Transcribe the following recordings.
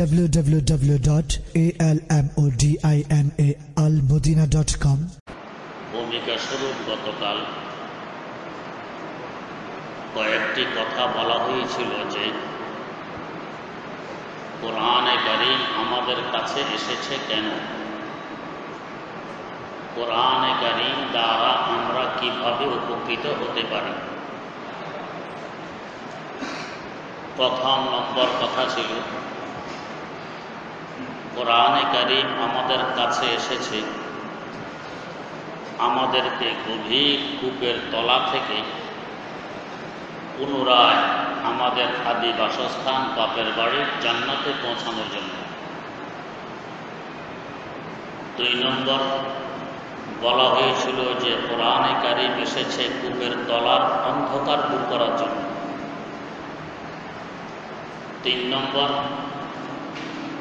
www.almodinaalmodina.com ভূমিকা স্বরূপ গতকাল কয়েকটি কথা বলা হয়েছিল যে কোরআনে কারিম আমাদের কাছে এসেছে কেন? কোরআনে কারিম দ্বারা আমরা কীভাবে উপকৃত হতে পারি? প্রথম নম্বর কথা ছিল কোরআনে কারিম আমাদের কাছে এসেছে। আমাদেরকে গভীর কূপের তলা থেকে পুনরায় আমাদের আদি বাসস্থান বাপের বাড়ির জান্নাতে পৌঁছানোর জন্য। দুই নম্বর, বলা হয়েছিল যে কোরআনে কারিম এসেছে কূপের তলার অন্ধকার দূর করার জন্য। তিন নম্বর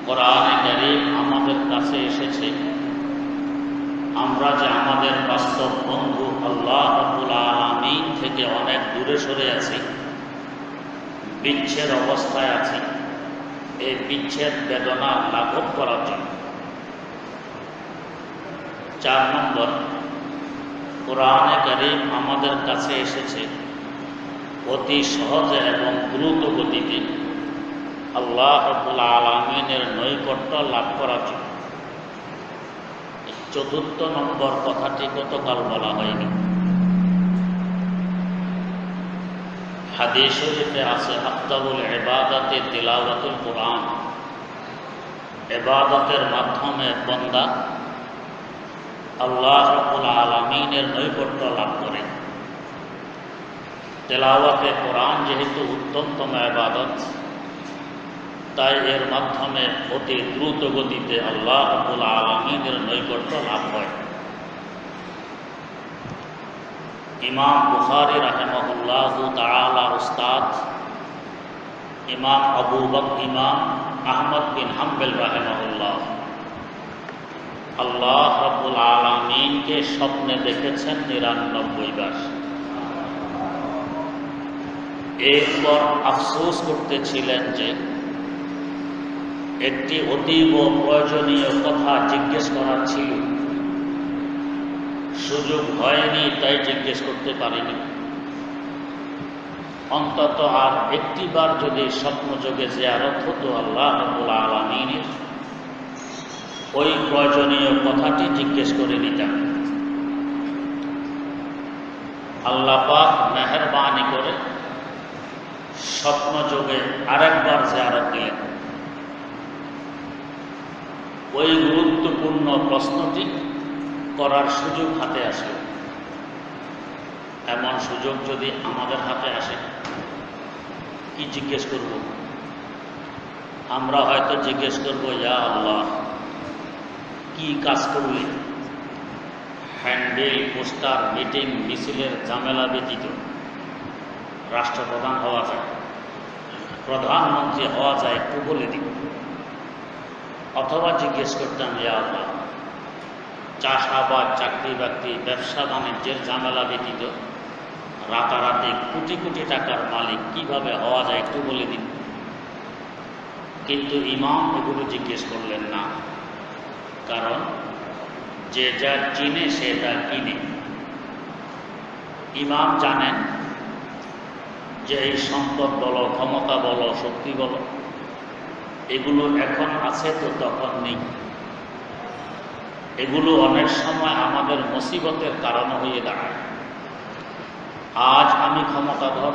কোরআনে কারিম আমাদের কাছে এসেছে। আমরা যে আমাদের বাস্তব বন্ধু আল্লাহ আলমিন থেকে অনেক দূরে সরে আছি, বিচ্ছেদ অবস্থায় আছি, এই বিচ্ছেদ বেদনা লাঘব করার জন্য। চার নম্বর কোরআনে কারিম আমাদের কাছে এসেছে অতি সহজে এবং দ্রুত গতিতে আল্লাহ আব্দুল আলমিনের নৈকট্য লাভ করার জন্য চতুর্থ নম্বর কথাটি গতকাল বলা হয়নি। হাদিস শরীফে আছে আফতাবুল এবাদাতে তিলাওয়াতুল কোরআন। এবাদতের মাধ্যমে বন্দা আল্লাহ রবুল আলমিনের নৈকট্য লাভ করে। তেলাওয়াতে কোরআন যেহেতু উত্তমতম এবাদত তাই এর মাধ্যমে অতি দ্রুত গতিতে আল্লাহ আবুল আলমিনের নৈকট্য লাভ হয়। ইমাম বুখারি রাহেমহুল্লাহ তালা উস্তাদ, ইমাম আবু বক, ইমাম আহমদ বিন হাম্বেল রাহেমহুল্লাহ, আল্লাহ রব্বুল আলমিনকে স্বপ্নে দেখেছেন নিরানব্বই বার। এরপর আফসোস করতেছিলেন যে একটি অতীব প্রয়োজনীয় কথা জিজ্ঞেস করার ছিল। সুযোগ হয়নি, তাই জিজ্ঞেস করতে পারিনি। অন্তত আর একটিবার যদি স্বপ্নযোগে জিয়ারত হতো আল্লাহ আলমিনের, ওই প্রয়োজনীয় কথাটি জিজ্ঞেস করে নিতাম আল্লাপাক মেহরবানি করে স্বপ্নযোগে আরেকবার জিয়ারত দিলেন। ওই গুরুত্বপূর্ণ প্রশ্নটি করার সুযোগ হাতে আসে। এমন সুযোগ যদি আমাদের হাতে আসে, কি জিজ্ঞেস করব? আমরা হয়তো জিজ্ঞেস করব, ইয়া আল্লাহ, কি কাজ করলে? হ্যান্ডেল, পোস্টার, মিটিং, মিছিলের ঝামেলা ব্যতীত রাষ্ট্রপ্রধান হওয়া যায়, প্রধানমন্ত্রী হওয়া যায় একটু বলে দিব অথবা জিজ্ঞেস করতাম, ইয়া আল্লাহ, চাষাবাদ চাকরি বাকরি ব্যবসা বাণিজ্যের ঝামেলা ব্যতীত রাতারাতি কোটি কোটি টাকার মালিক কীভাবে হওয়া যায় একটু বলে দিন। কিন্তু ইমাম এগুলো জিজ্ঞেস করলেন না, কারণ যে যা চিনে সে তা কিনে। ইমাম জানেন যে এই সম্পদ বলো, ক্ষমতা বলো, শক্তি বলো এগুলো এখন আছে তো তখন নেই। এগুলো অনেক সময় আমাদের মুসিবতের কারণ হয়ে দাঁড়ায়। আজ আমি ক্ষমতাধর।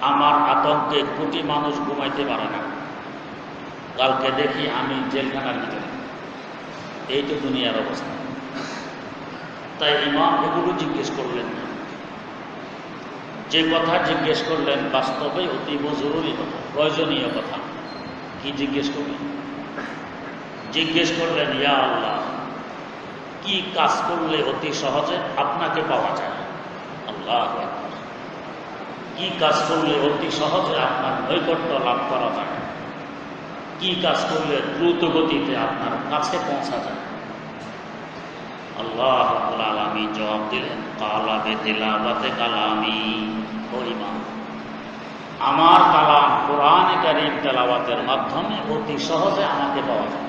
আমার আতঙ্কে কোটি মানুষ ঘুমাইতে পারে না। কালকে দেখি আমি জেলখানার ভিতরে। এই তো দুনিয়ার অবস্থা। তাই ইমাম এগুলো জিজ্ঞেস করলেন না। যে কথা জিজ্ঞেস করলেন বাস্তবে অতীব জরুরি কথা প্রয়োজনীয় কথা। কি জিজ্ঞেস করলেন? জিজ্ঞেস করলেন, ইয়া আল্লাহ, কি কাজ করলে অতি সহজে আপনাকে পাওয়া যায়? আল্লাহ কি কাজ করলে অতি সহজে আপনার নৈকট্য লাভ করা যায়? কি কাজ করলে দ্রুত গতিতে আপনার কাছে পৌঁছা যায়? আল্লাহ আলমী জবাব দিলেন কালা বেতিলাবাতে কালামি। ইমাম আমার কালাম কোরআন কারিম তেলাওয়াতের মাধ্যমে অতি সহজে আমাকে পাওয়া যায়।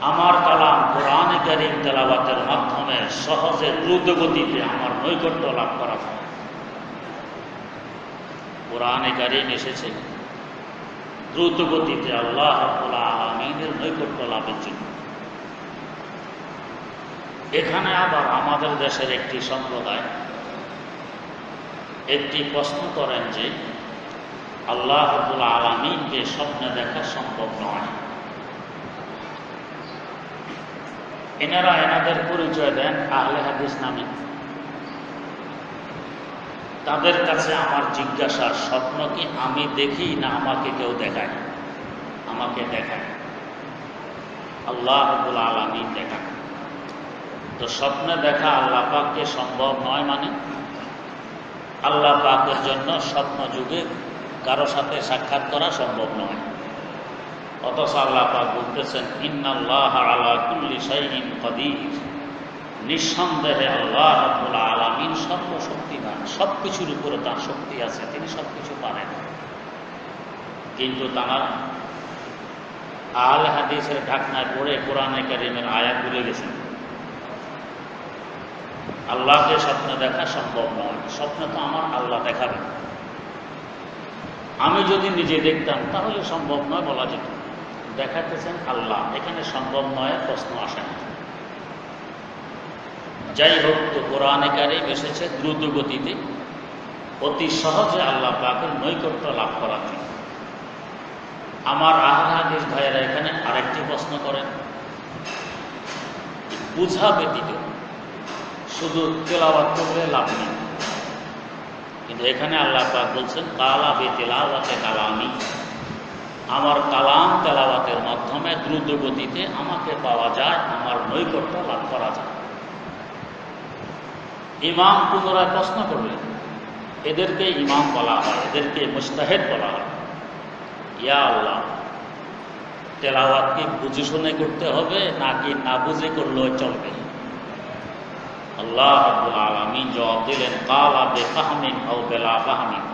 আমার কালাম কোরআন কারিম তেলাওয়াতের মাধ্যমে সহজে দ্রুত গতিতে আমার নৈকট্য লাভ করা যায়। কোরআনে কারিম এসেছে। দ্রুত গতিতে আল্লাহ আলমিনের নৈকট্য লাভের জন্য। এখানে আবার আমাদের দেশের একটি সম্প্রদায় একটি প্রশ্ন করেন যে, আল্লাহ আলমিনকে স্বপ্নে দেখা সম্ভব নয়। এনারা এনাদের পরিচয় দেন আহলে হাদিস নামে। তাদের কাছে আমার জিজ্ঞাসা স্বপ্ন কি আমি দেখি না আমাকে কেউ দেখায়? আমাকে দেখায়। আল্লাহ রবুল আলমী দেখায় তো স্বপ্নে দেখা আল্লাহ পাককে সম্ভব নয় মানে? আল্লাহ পাকের জন্য স্বপ্ন যুগে কারও সাথে সাক্ষাৎ করা সম্ভব নয়। অথচ আল্লাহ পাক বলতেছেন, ইন্নাল্লাহ আলা কুল্লি শাইইন কদির। নিঃসন্দেহে আল্লাহ রাব্বুল আলামিন সর্বশক্তিমান সব কিছুর উপরে তার শক্তি আছে, তিনি সব কিছু পারেন। কিন্তু তারা আল হাদিসের ঢাকনায় পড়ে কোরআনে কারিমের আয়াত ভুলে গেছেন আল্লাহকে স্বপ্নে দেখা সম্ভব নয়। স্বপ্নে তো আমার আল্লাহ দেখাবেন আমি যদি নিজে দেখতাম, তাহলে সম্ভব নয় বলা যেত। দেখাতেছেন আল্লাহ। এখানে সম্ভব নয়, প্রশ্ন আসে না। যাই হোক, তো কোরআনে কারিম এসেছে দ্রুত গতিতে। অতি সহজে আল্লাহ পাকের নৈকট্য লাভ জন্য। আমার হাদিস ভাইয়েরা এখানে আরেকটি প্রশ্ন করেন। বুঝা ব্যতীত শুধু তেলাবাদ করলে লাভ নেই। কিন্তু এখানে আল্লাহ পাক বলছেন, কালা বে তেলাওয়াতে কালামি। আমার কালাম তেলাওয়াতের মাধ্যমে দ্রুত গতিতে আমাকে পাওয়া যায়, আমার নৈকট্য লাভ করা যায়। ইমাম পুনরায় প্রশ্ন করলেন, এদেরকে ইমাম বলা হয়, এদেরকে মুস্তাহেদ বলা হয়? ইয়া আল্লাহ, তেলাওয়াত কি বুঝে শুনে করতে হবে, নাকি না বুঝে করলেও চলবে? আল্লাহ আব্দুল আলমী জবাব দিলেন, কালা বে ফাহমিন বেলা ফাহমিন।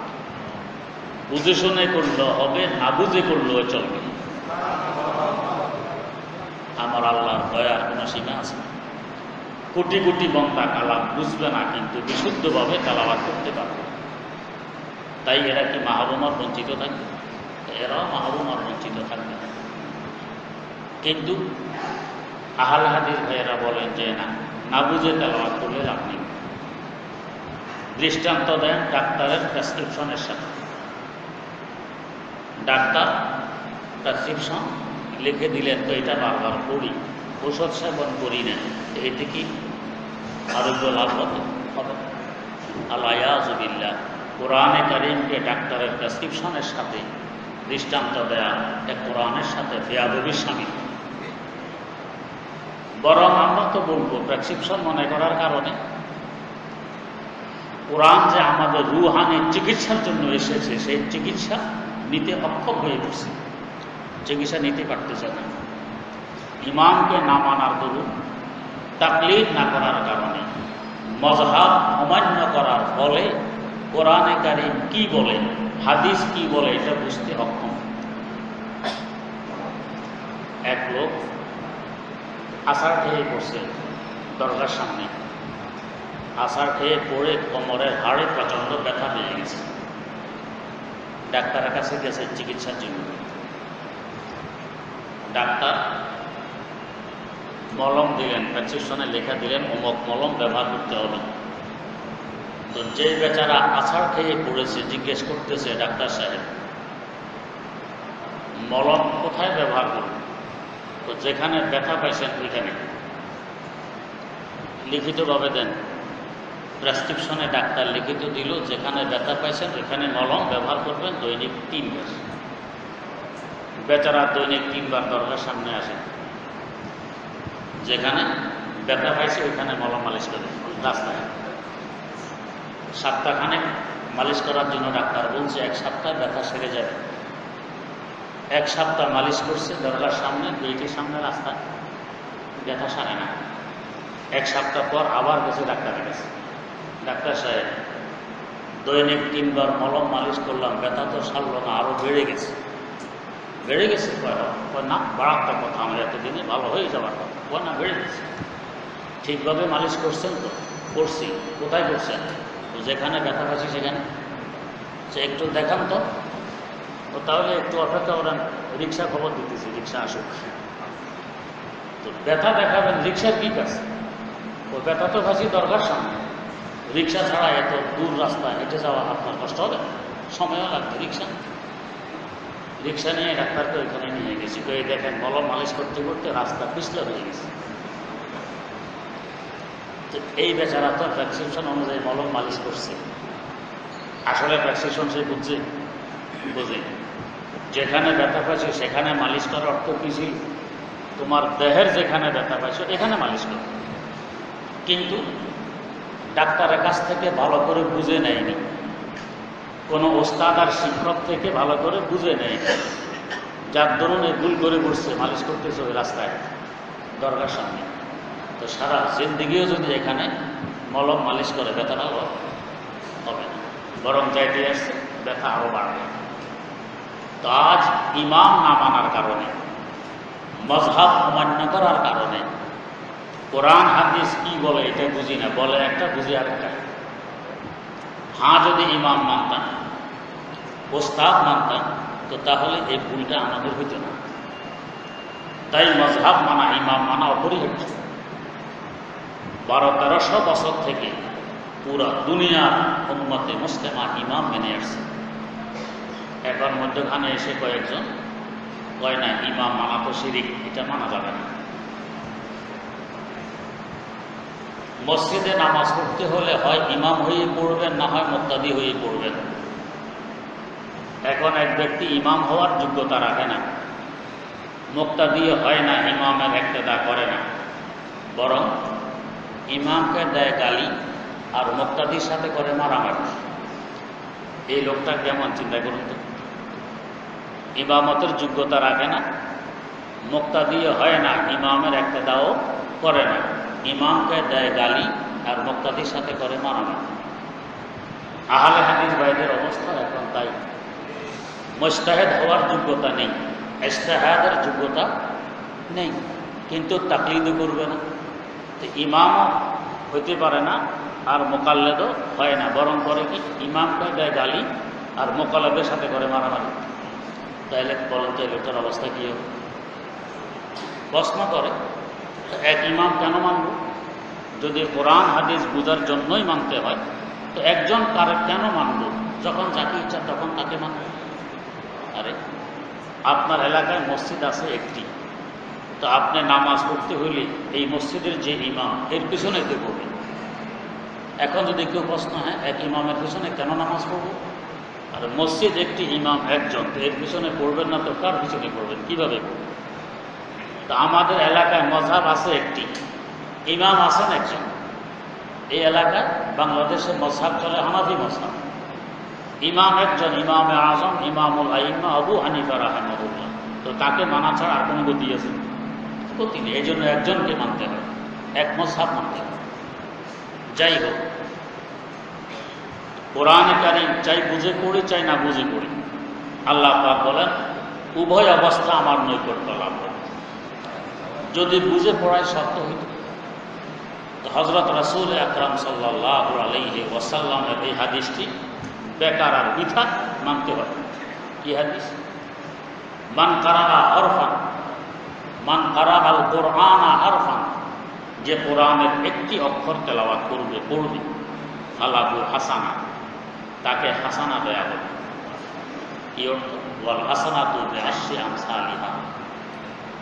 বুঝে শুনে করলেও হবে, না বুঝে করলেও চলবে। আমার আল্লাহর দয়ার কোনো সীমা আছে কোটি কোটি বন্দা কালাম বুঝবে না, কিন্তু বিশুদ্ধভাবে কালাবাদ করতে পারবে। তাই এরা কি মাহবুমার বঞ্চিত থাকবে? এরাও মাহবুমার বঞ্চিত থাকবে কিন্তু আহাল হাদিস ভাইয়েরা বলেন যে না না বুঝে তেলাওয়াত করলে লাভ নেই দৃষ্টান্ত দেন ডাক্তারের প্রেসক্রিপশনের সাথে। ডাক্তার প্রেসক্রিপশন লিখে দিলেন, তো এটা বারবার করি, ঔষধ সেবন করি না এতে কি আরোগ্য লাভ হবে? হবে আল্লাহ কোরআনে কারিমকে ডাক্তারের প্রেসক্রিপশনের সাথে দৃষ্টান্ত দেয়া কোরআনের সাথে বেয়াদবির স্বামী বরং আমরা তো বলব প্রেসক্রিপশন মনে করার কারণে। কোরআন যে আমাদের রুহানি চিকিৎসার জন্য এসেছে, সেই চিকিৎসা নিতে অক্ষম হয়ে পড়ছে। চিকিৎসা নিতে পারতেছে না। ইমামকে না মানার দরুন তাকলিদ না করার কারণে। মজহাব অমান্য করার ফলে কোরআনে কারিম কি বলে, হাদিস কি বলে, এটা বুঝতে অক্ষম। এক লোক আষাঢ় খেয়ে পড়ছে দরজার সামনে। আষাঢ় খেয়ে পড়ে কোমরের হাড়ে প্রচণ্ড ব্যথা পেয়ে গেছে ডাক্তারের কাছে গেছে চিকিৎসার জন্য ডাক্তার মলম দিলেন প্রেসক্রিপশনে লেখা দিলেন, অমক মলম ব্যবহার করতে হবে। তো যে বেচারা আছাড় খেয়ে পড়েছে জিজ্ঞেস করতেছে ডাক্তার সাহেব। মলম কোথায় ব্যবহার করব তো যেখানে ব্যথা পাইছেন ওইখানে। লিখিতভাবে দেন। প্রেসক্রিপশনে ডাক্তার লিখিত দিল, যেখানে ব্যথা পাইছেন ওইখানে মলম ব্যবহার করবেন, দৈনিক তিনবার। বেচারা দৈনিক তিনবার দরকার সামনে আসে। যেখানে ব্যথা পাইছে ওইখানে মলম মালিশ করে, রাস্তায়। সপ্তাহখানে মালিশ করার জন্য ডাক্তার বলছে, এক সপ্তাহ ব্যথা সেরে যাবে। এক সপ্তাহ মালিশ করছে, দরজার সামনে দুইটির সামনে রাস্তা। ব্যথা সারে না। এক সপ্তাহ পর আবার গেছে ডাক্তারের কাছে ডাক্তার সাহেব, দৈনিক তিনবার মলম মালিশ করলাম, ব্যথা তো সারলো না আরও বেড়ে গেছে। বেড়ে গেছে না বাড়াত্মক কথা, আমার এতদিনে ভালো হয়ে যাওয়ার কথা। কয়, না, বেড়ে গেছে। ঠিকভাবে মালিশ করছেন তো? করছি। কোথায় করছেন? যেখানে ব্যথা পাচ্ছি সেখানে। সে একটু দেখান তো। তো তাহলে একটু অপেক্ষা করেন, রিক্সা খবর দিতেছি, রিক্সা আসুক। তো ব্যথা দেখাবেন, রিক্সার কি কাছে ও ব্যথা তো ভাসি দরকার সামনে। রিক্সা ছাড়া এত দূর রাস্তা হেঁটে যাওয়া আপনার কষ্ট হবে? সময়ও লাগবে, রিক্সা? রিক্সা নিয়ে ডাক্তারকে ওইখানে নিয়ে গেছি। তো এই দেখেন, মলম মালিশ করতে করতে রাস্তা পিছলে হয়ে গেছে। তো এই বেচারা তো প্রেসক্রিপশন অনুযায়ী মলম মালিশ করছে। আসলে প্রেসক্রিপশন সে বুঝছে বুঝে। যেখানে ব্যথা পাইছো, সেখানে মালিশ করার অর্থ কি ছিল? তোমার দেহের যেখানে ব্যথা পাইছো, এখানে মালিশ করো। কিন্তু ডাক্তারের কাছ থেকে ভালো করে বুঝে নেয়নি। কোনো ওস্তাদ আর শিক্ষক থেকে ভালো করে বুঝে নেয়নি। যার দরুন এই ভুল করে বসছে, মালিশ করতেছে ওই রাস্তায় দরকার সামনে। তো সারা জিন্দিগিও যদি এখানে মলম মালিশ করে ব্যথাটা হবে। না। বরং যাইতে আসছে, ব্যথা আরও বাড়বে। আজ ইমাম না মানার কারণে, মজহাব অমান্য করার কারণে। কোরআন, হাদিস কি বলে এটা বুঝি না, বলে একটা, বুঝি আরেকটা। হ্যাঁ যদি ইমাম মানতাম ওস্তাদ মানতাম তো তাহলে এই ভুলটা আমাদের হইত না। তাই মজহাব মানা, ইমাম মানা অপরিহার্য। বারো তেরোশো বছর থেকে পুরা দুনিয়ার উন্মতে মুসলিমা ইমাম মেনে আসছে। এখন মধ্যখানে এসে কয়েকজন কয় না, ইমাম মানা তো শিরিক, এটা মানা যাবে না। মসজিদে নামাজ পড়তে হলে হয় ইমাম হয়ে পড়বেন, না হয় মোক্তাদি হয়ে পড়বেন। এখন এক ব্যক্তি ইমাম হওয়ার যোগ্যতা রাখে না। মোক্তাদি হয় না, ইমামের একটেদা করে না। বরং ইমামকে দেয় গালি আর মোক্তাদির সাথে করে মারামারি। এই লোকটা কেমন চিন্তা করুন তো? ইমামতের যোগ্যতা রাখে না মুক্তা দিয়ে হয় না, ইমামের একটা দাও করে না। ইমামকে দেয় গালি আর মুক্তাদির সাথে করে মারামারি। আহলে হাদিস ভাইদের অবস্থা এখন তাই। মোস্তাহেদ হওয়ার যোগ্যতা নেই ইস্তেহাদের যোগ্যতা নেই, কিন্তু তাকলিদও করবে না। তো ইমামও হইতে পারে না আর মোকাল্লেদও হয় না, বরং করে কি? ইমামকে দেয় গালি আর মোকাল্লেদের সাথে করে মারামারি। তাইলে বলেন তো লোকটার অবস্থা কী হবে? প্রশ্ন করে এক ইমাম কেন মানব যদি কোরআন, হাদিস বুঝার জন্যই মানতে হয়, তো একজন তার কেন মানব যখন যাকে ইচ্ছা তখন তাকে মানব। আরে, আপনার এলাকায় মসজিদ আছে একটি, তো আপনি নামাজ পড়তে হইলে এই মসজিদের যে ইমাম, এর পিছনে কে পড়বেন এখন যদি কেউ প্রশ্ন হয়, এক ইমামের পিছনে কেন নামাজ পড়ব? আর মসজিদ একটি ইমাম একজন, তো এর পিছনে পড়বেন না তো কার পিছনে পড়বেন? কীভাবে পড়বেন? তো আমাদের এলাকায় মজাব আছে একটি, ইমাম আছেন একজন। এই এলাকায় বাংলাদেশে মজাব চলে, হানাফি মজাব ইমাম একজন, ইমামে আজম, ইমামুল আইমা আবু হানিফা রাহেমুল্লাহ তো তাকে মানা ছাড়া আর কোনো গতি আছে? গতি নেই, এই জন্য একজনকে মানতে হয়, এক মজাব মানতে হয়। যাই হোক কোরআন কারিম চাই বুঝে পড়ি, চাই না বুঝে পড়ি। আল্লাহ পাক বলেন, উভয় অবস্থা আমার নৈকট্য লাভ করে। যদি বুঝে পড়ায় সত্য হইত। হজরত রাসুল আকরাম সাল্লাহ আলহি ওয়াসাল্লামের এই হাদিসটি বেকার আর মিথা মানতে হয় কি হাদিস? মান কারানা হরফান, মান কারা আল কোরআনা যে কোরআনের একটি অক্ষর তেলাওয়াত করবে, পড়বে আলাবু হাসানা। তাকে হাসানা দেয়া হবে। কি অর্থ বল হাসানা তুলবে আসছে আমসালিহা।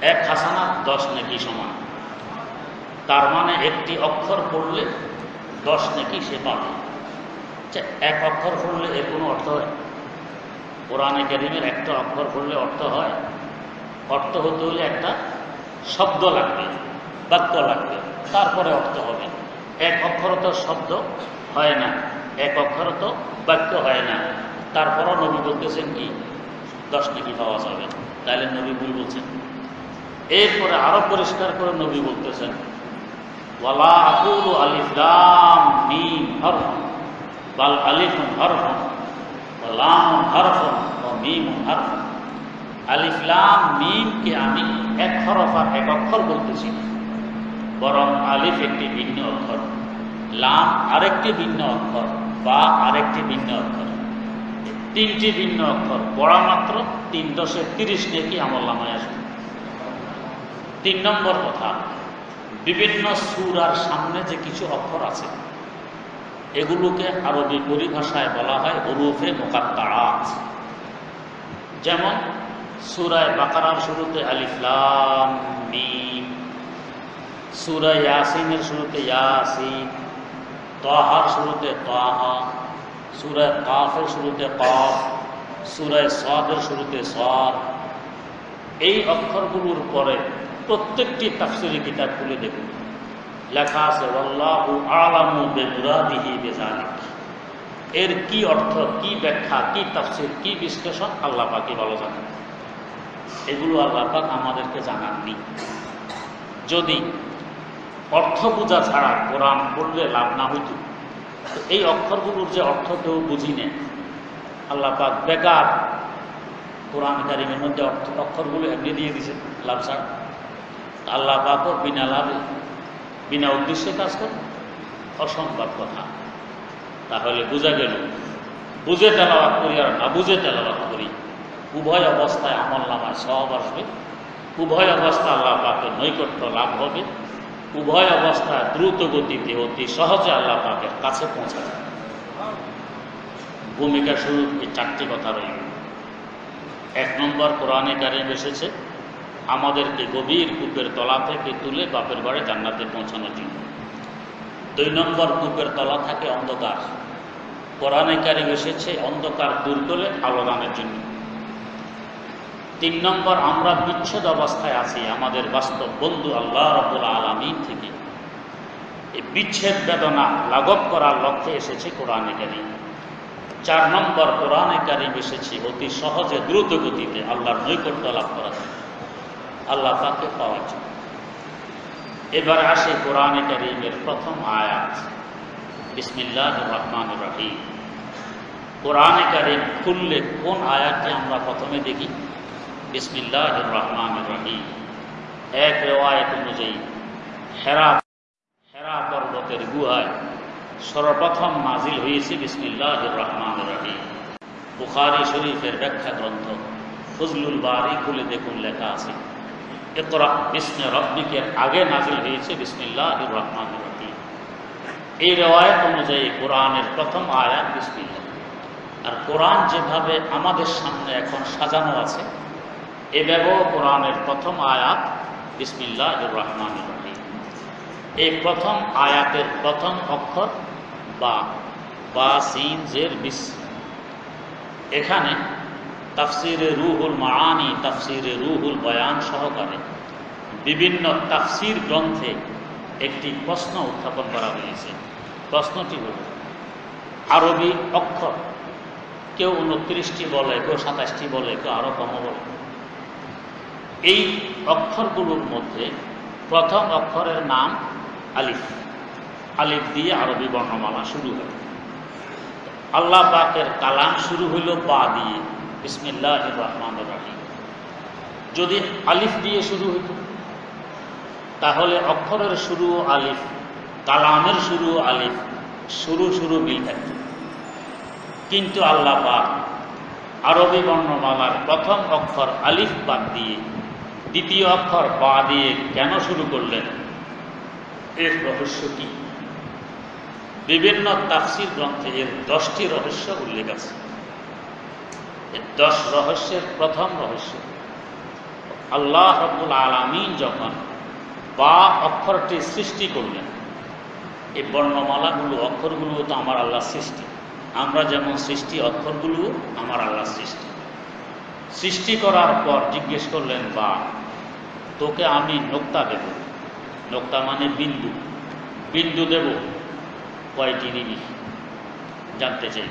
এক হাসানা দশ নেকি সমান। তার মানে একটি অক্ষর পড়লে দশ নেকি সে পাবে। আচ্ছা, এক অক্ষর পড়লে এর কোনো অর্থ হয়? কোরআনে কেরিমের একটা অক্ষর পড়লে অর্থ হয়? অর্থ হতে হলে একটা শব্দ লাগবে বাক্য লাগবে। তারপরে অর্থ হবে। এক অক্ষর তো শব্দ হয় না। এক অক্ষর তো বাক্য হয় না। তারপরও নবী বলতেছেন কি? দশ নাকি পাওয়া যাবে। তাহলে নবী ভুল বলছেন। এরপরে আরও পরিষ্কার করে নবী বলতেছেন আলিফলাম লাম ও মিম হরফন। আলিফ লাম মিমকে আমি এক হরফ আর এক অক্ষর বলতেছি, বরং আলিফ একটি ভিন্ন অক্ষর। লাম আরেকটি ভিন্ন অক্ষর, বা আরেকটি ভিন্ন অক্ষর, তিনটি ভিন্ন অক্ষর, পড়া মাত্র তিন দশে তিরিশ নেকি আমল নামায় আসবে? তিন নম্বর কথা, বিভিন্ন সুর আর সামনে যে কিছু অক্ষর আছে, এগুলোকে আরবি পরিভাষায় বলা হয় হরুফে মোকাত্তারাত যেমন সুরায় বাকারার শুরুতে আলিফলাম সুরায় ইয়াসিনের শুরুতে ইয়াসিন তহার শুরুতে তাহা সুরায় কাফের শুরুতে কফ সুরায় সদের শুরুতে সদ। এই অক্ষরগুলোর পরে প্রত্যেকটি তাফসিরি কিতাব খুলে দেখুন। লেখা আছে আল্লাহু আলামু বেমুরাদিহি বেজালিক এর কি অর্থ, কি ব্যাখ্যা, কি তাফসির, কি বিশ্লেষণ আল্লাহ পাকি ভালো জানেন। এগুলো আল্লাহ পাক আমাদেরকে জানাননি। যদি অর্থ বোঝা ছাড়া কোরআন পড়লে লাভ না হইত। এই অক্ষরগুলোর যে অর্থ কেউ বুঝি নেন আল্লাহ পাক বেকার কোরআন কারিমের মধ্যে অর্থ অক্ষরগুলো এমনি দিয়ে দিয়েছেন, লাভ ছাড়া। আল্লাহ পাকও বিনা লাভে, বিনা উদ্দেশ্যে কাজ করে। অসম্ভব কথা। তাহলে বোঝা গেল, বুঝে তেলাবাদ করি আর না বুঝে তেলাবাদ করি। উভয় অবস্থায় আমল নামায় সব আসবে। উভয় অবস্থা আল্লাহ পাকের নৈকট্য লাভ হবে। উভয় অবস্থা দ্রুত গতিতে অতি সহজে আল্লাহ পাকের কাছে পৌঁছা যায় ভূমিকা শুরু এই চারটি কথা রইল। এক নম্বর, কোরআনে কারিম এসেছে, আমাদেরকে গভীর কূপের তলা থেকে তুলে বাপের বাড়ি জান্নাতে পৌঁছানোর জন্য। দুই নম্বর, কূপের তলা থাকে অন্ধকার। কোরআনে কারিম এসেছে, অন্ধকার দূর করে আলোদানের জন্য। তিন নম্বর, আমরা বিচ্ছেদ অবস্থায় আছি আমাদের বাস্তব বন্ধু আল্লাহ রবুল আলমিন থেকে। এই বিচ্ছেদ বেদনা লাঘব করার লক্ষ্যে এসেছে কোরআনে কারিম। চার নম্বর, কোরআনে কারিম এসেছে অতি সহজে, দ্রুত গতিতে আল্লাহর নৈকট্য লাভ করা আল্লাহ তাকে পাওয়া যায়। এবার আসে কোরআনে কারিমের প্রথম আয়াত। বিসমিল্লাহ রহমান রহিম। কোরআনে কারিম খুললে কোন আয়াতটি আমরা প্রথমে দেখি? বিসমিল্লাহ রহমান রহিম। এক রেওয়ায়ত অনুযায়ী হেরা হেরা পর্বতের গুহায় সর্বপ্রথম নাজিল হয়েছে বিসমিল্লাহ রহমান রহিম। বুখারি শরীফের ব্যাখ্যা গ্রন্থ ফজলুল বারি খুলে দেখুন লেখা আছে একরা বিসমে রব্বিকের আগে নাজিল হয়েছে বিসমিল্লাহ রহমান রহিম। এই রেওয়ায়ত অনুযায়ী কোরআনের প্রথম আয়াত বিসমিল্লাহ। আর কোরআন যেভাবে আমাদের সামনে এখন সাজানো আছে এভাবেও কোরআনের প্রথম আয়াত বিসমিল্লাহ রহমান রহিম। এই প্রথম আয়াতের প্রথম অক্ষর বা বা সিন জের বিস। এখানে তাফসিরে রুহুল মাআনি, তাফসিরে রুহুল বয়ান সহকারে বিভিন্ন তাফসির গ্রন্থে একটি প্রশ্ন উত্থাপন করা হয়েছে। প্রশ্নটি হল, আরবি অক্ষর কেউ উনত্রিশটি বলে, কেউ সাতাশটি বলে, কেউ আরও কম বলে। এই অক্ষরগুলোর মধ্যে প্রথম অক্ষরের নাম আলিফ। আলিফ দিয়ে আরবি বর্ণমালা শুরু হয়। আল্লাহ পাকের কালাম শুরু হইল বা দিয়ে। বিসমিল্লাহ রহমান রাহিম। যদি আলিফ দিয়ে শুরু হইত, তাহলে অক্ষরের শুরু আলিফ, কালামের শুরু আলিফ, শুরু শুরু মিল থাকত। কিন্তু আল্লাহ পাক আরবি বর্ণমালার প্রথম অক্ষর আলিফ বাদ দিয়ে দ্বিতীয় অক্ষর বা দিয়ে কেন শুরু করলেন? এর রহস্য কি? বিভিন্ন তাফসির গ্রন্থে এর দশটি রহস্য উল্লেখ আছে। এর দশ রহস্যের প্রথম রহস্য, আল্লাহ রব্বুল আলমিন যখন বা অক্ষরটি সৃষ্টি করলেন এই বর্ণমালাগুলো অক্ষরগুলো তো আমার আল্লাহ সৃষ্টি। আমরা যেমন সৃষ্টি অক্ষরগুলো আমার আল্লাহ সৃষ্টি। সৃষ্টি করার পর জিজ্ঞেস করলেন, বা তোকে আমি নোক্তা দেব। নোক্তা মানে বিন্দু। বিন্দু দেব। কয়টি নিবি জানতে চাই।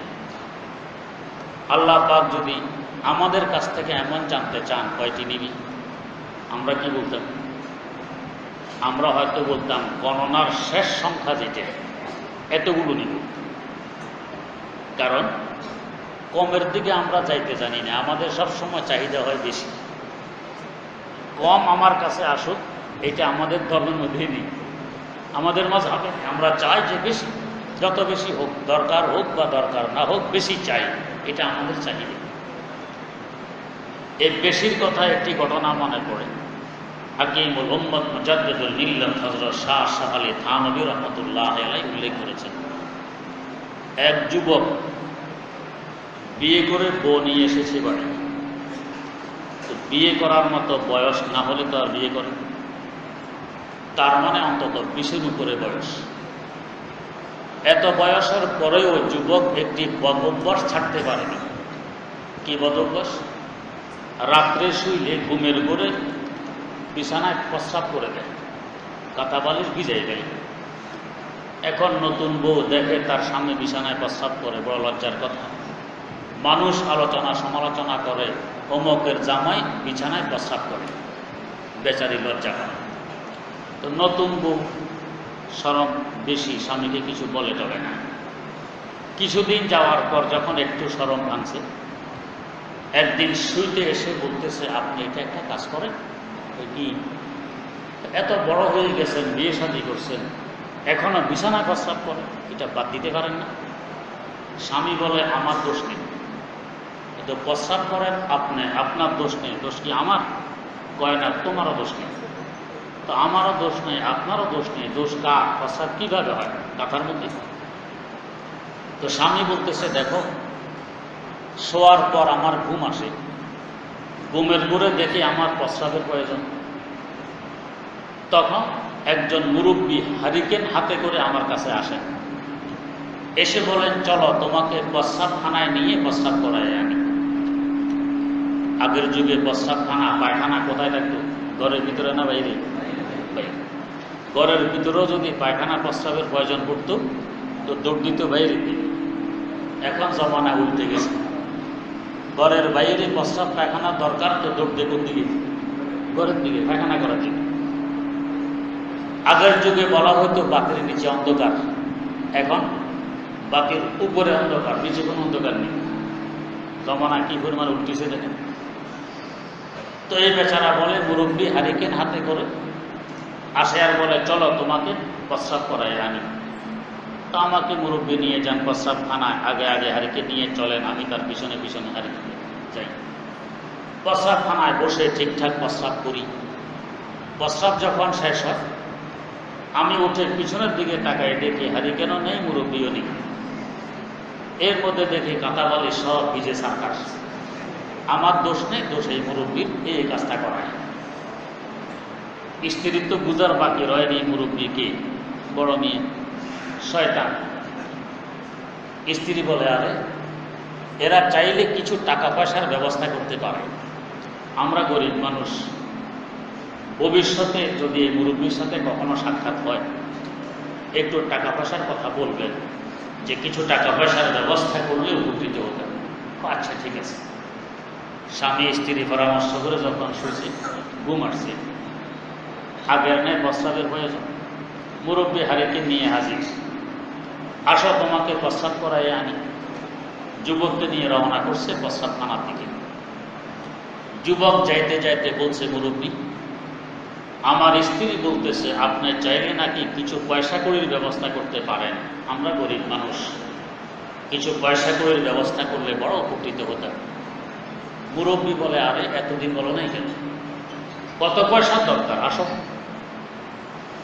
আল্লাহ পাক যদি আমাদের কাছ থেকে এমন জানতে চান কয়টি নিবি আমরা কি বলতাম? আমরা হয়তো বলতাম, গণনার শেষ সংখ্যা যেটা, এতগুলো নিব। কারণ কমের দিকে আমরা যাইতে জানি না, আমাদের সব সময় চাহিদা হয় বেশি। কম আমার কাছে আসুক, এটা আমাদের ধর্মের মধ্যেই নেই। আমাদের মাঝে আমরা চাই যে বেশি, যত বেশি হোক, দরকার হোক বা দরকার না হোক, বেশি চাই, এটা আমাদের চাহিদা। এই বেশির কথা একটি ঘটনা মনে পড়ে। হাকিম মোহাম্মদ মুজাদ্দুল মিল্লাত হজরত শাহ শাহ আলী থানবী রহমতুল্লাহ আলাই উল্লেখ করেছেন, এক যুবক বিয়ে করে বউ নিয়ে এসেছে বাড়ি। বিয়ে করার মতো বয়স না হলে তো আর বিয়ে করে তার মানে অন্তত বিশের উপরে বয়স। এত বয়সের পরেও যুবক একটি বদভ্যাস ছাড়তে পারেনি কি বদভ্যাস? রাত্রে শুইলে ঘুমের ঘরে বিছানায় প্রস্রাব করে দেয়, কাঁথা বালিশ ভিজাই দেয়। এখন নতুন বউ দেখে তার সামনে বিছানায় প্রস্রাব করে, বড় লজ্জার কথা। মানুষ আলোচনা, সমালোচনা করে, অমকের জামাই বিছানায় প্রস্রাব করে। বেচারি লজ্জা করে। তো নতুন বউ, সরম বেশি, স্বামীকে কিছু বলে টলে না। কিছুদিন যাওয়ার পর যখন একটু সরম ভাঙছে, একদিন শুইতে এসে বলতেছে, আপনি এটা একটা কাজ করেন? কি? এত বড় হয়ে গেছেন, বিয়ে শাদি করছেন, এখনও বিছানা প্রস্রাব করে এটা বাদ দিতে পারেন না? স্বামী বলে, আমার দোষ নেই। কিন্তু প্রস্রাব করেন আপনি, আপনার দোষ নেই। দোষ কি আমার? কয় না, তোমারও দোষ নেই। তো আমারও দোষ নেই, আপনারও দোষ নেই। দোষ কার? প্রস্রাব কীভাবে হয়? কাথার মধ্যে। তো স্বামী বলতেছে, দেখো, শোয়ার পর আমার ঘুম আসে। ঘুমের ঘুরে দেখি আমার প্রস্রাবের প্রয়োজন। তখন একজন মুরব্বী হারিকেন হাতে করে আমার কাছে আসেন এসে বলেন, চলো, তোমাকে প্রস্রাবখানায় নিয়ে প্রস্রাব করাই আনি আগের যুগে প্রস্রাবখানা পায়খানা কোথায় থাকতো? ঘরের ভিতরে না বাইরে? ঘরের ভিতরেও যদি পায়খানা প্রস্রাবের প্রয়োজন পড়তো, তো দৌড় দিত বাইরে। এখন জমানা উল্টে গেছে। ঘরের বাইরে প্রস্রাব, পায়খানা দরকার, তো দৌড় কোন দিকে? ঘরের দিকে, পায়খানা করার দিকে আগের যুগে বলা হতো, বাতির নিচে অন্ধকার। এখন বাতির উপরে অন্ধকার, নিচে কোনো অন্ধকার নেই। জমানা কি পরিমাণ উল্টিছে দেখেন? তো এই বেচারা বলে, মুরব্বী হারিকেন হাতে করে আসে আর বলে, চলো তোমাকে প্রস্রাব করাই আনি তো আমাকে মুরব্বী নিয়ে যান প্রস্রাব খানায় আগে আগে হারিকে নিয়ে চলেন, আমি তার পিছনে পিছনে হারিকে যাই। প্রস্রাব খানায় বসে ঠিকঠাক প্রস্রাব করি। প্রস্রাব যখন শেষ হয়, আমি উঠে পিছনের দিকে তাকাই, দেখি হারিকেনও নেই, মুরব্বীও নেই। এর মধ্যে দেখি কাঁটাবালি সব ভিজে সার্কাস। আমার দোষ নেই, দোষ এই মুরব্বীর, এই কাজটা করায় স্ত্রীর তো বুঝার বাকি রয়নি মুরব্বীকে, বড় মেয়ে, শয়তান। স্ত্রী বলে, আরে, এরা চাইলে কিছু টাকা পয়সার ব্যবস্থা করতে পারে। আমরা গরিব মানুষ। ভবিষ্যতে যদি এই মুরব্বীর সাথে কখনো সাক্ষাৎ হয়, একটু টাকা পয়সার কথা বলবেন, যে কিছু টাকা পয়সার ব্যবস্থা করলে উপকৃত হতেন আচ্ছা ঠিক আছে। স্বামী স্ত্রী পরামর্শ করে যখন শুয়েছে, ঘুম আসছে। আগের নেই প্রস্রাবের প্রয়োজন মুরব্বী হারিকে নিয়ে হাজির। আসো, তোমাকে প্রস্রাব করাই আনি। যুবককে নিয়ে রওনা করছে প্রস্রাবখানার দিকে। যুবক যাইতে যাইতে বলছে, মুরব্বী, আমার স্ত্রী বলতেছে, আপনি চাইলে নাকি কিছু পয়সা কড়ির ব্যবস্থা করতে পারেন। আমরা গরিব মানুষ। কিছু পয়সা কড়ির ব্যবস্থা করলে বড় উপকৃত হতাম। মুরব্বী বলে, আরে, এতদিন বলো নাই কেন? কত পয়সার দরকার, আসো।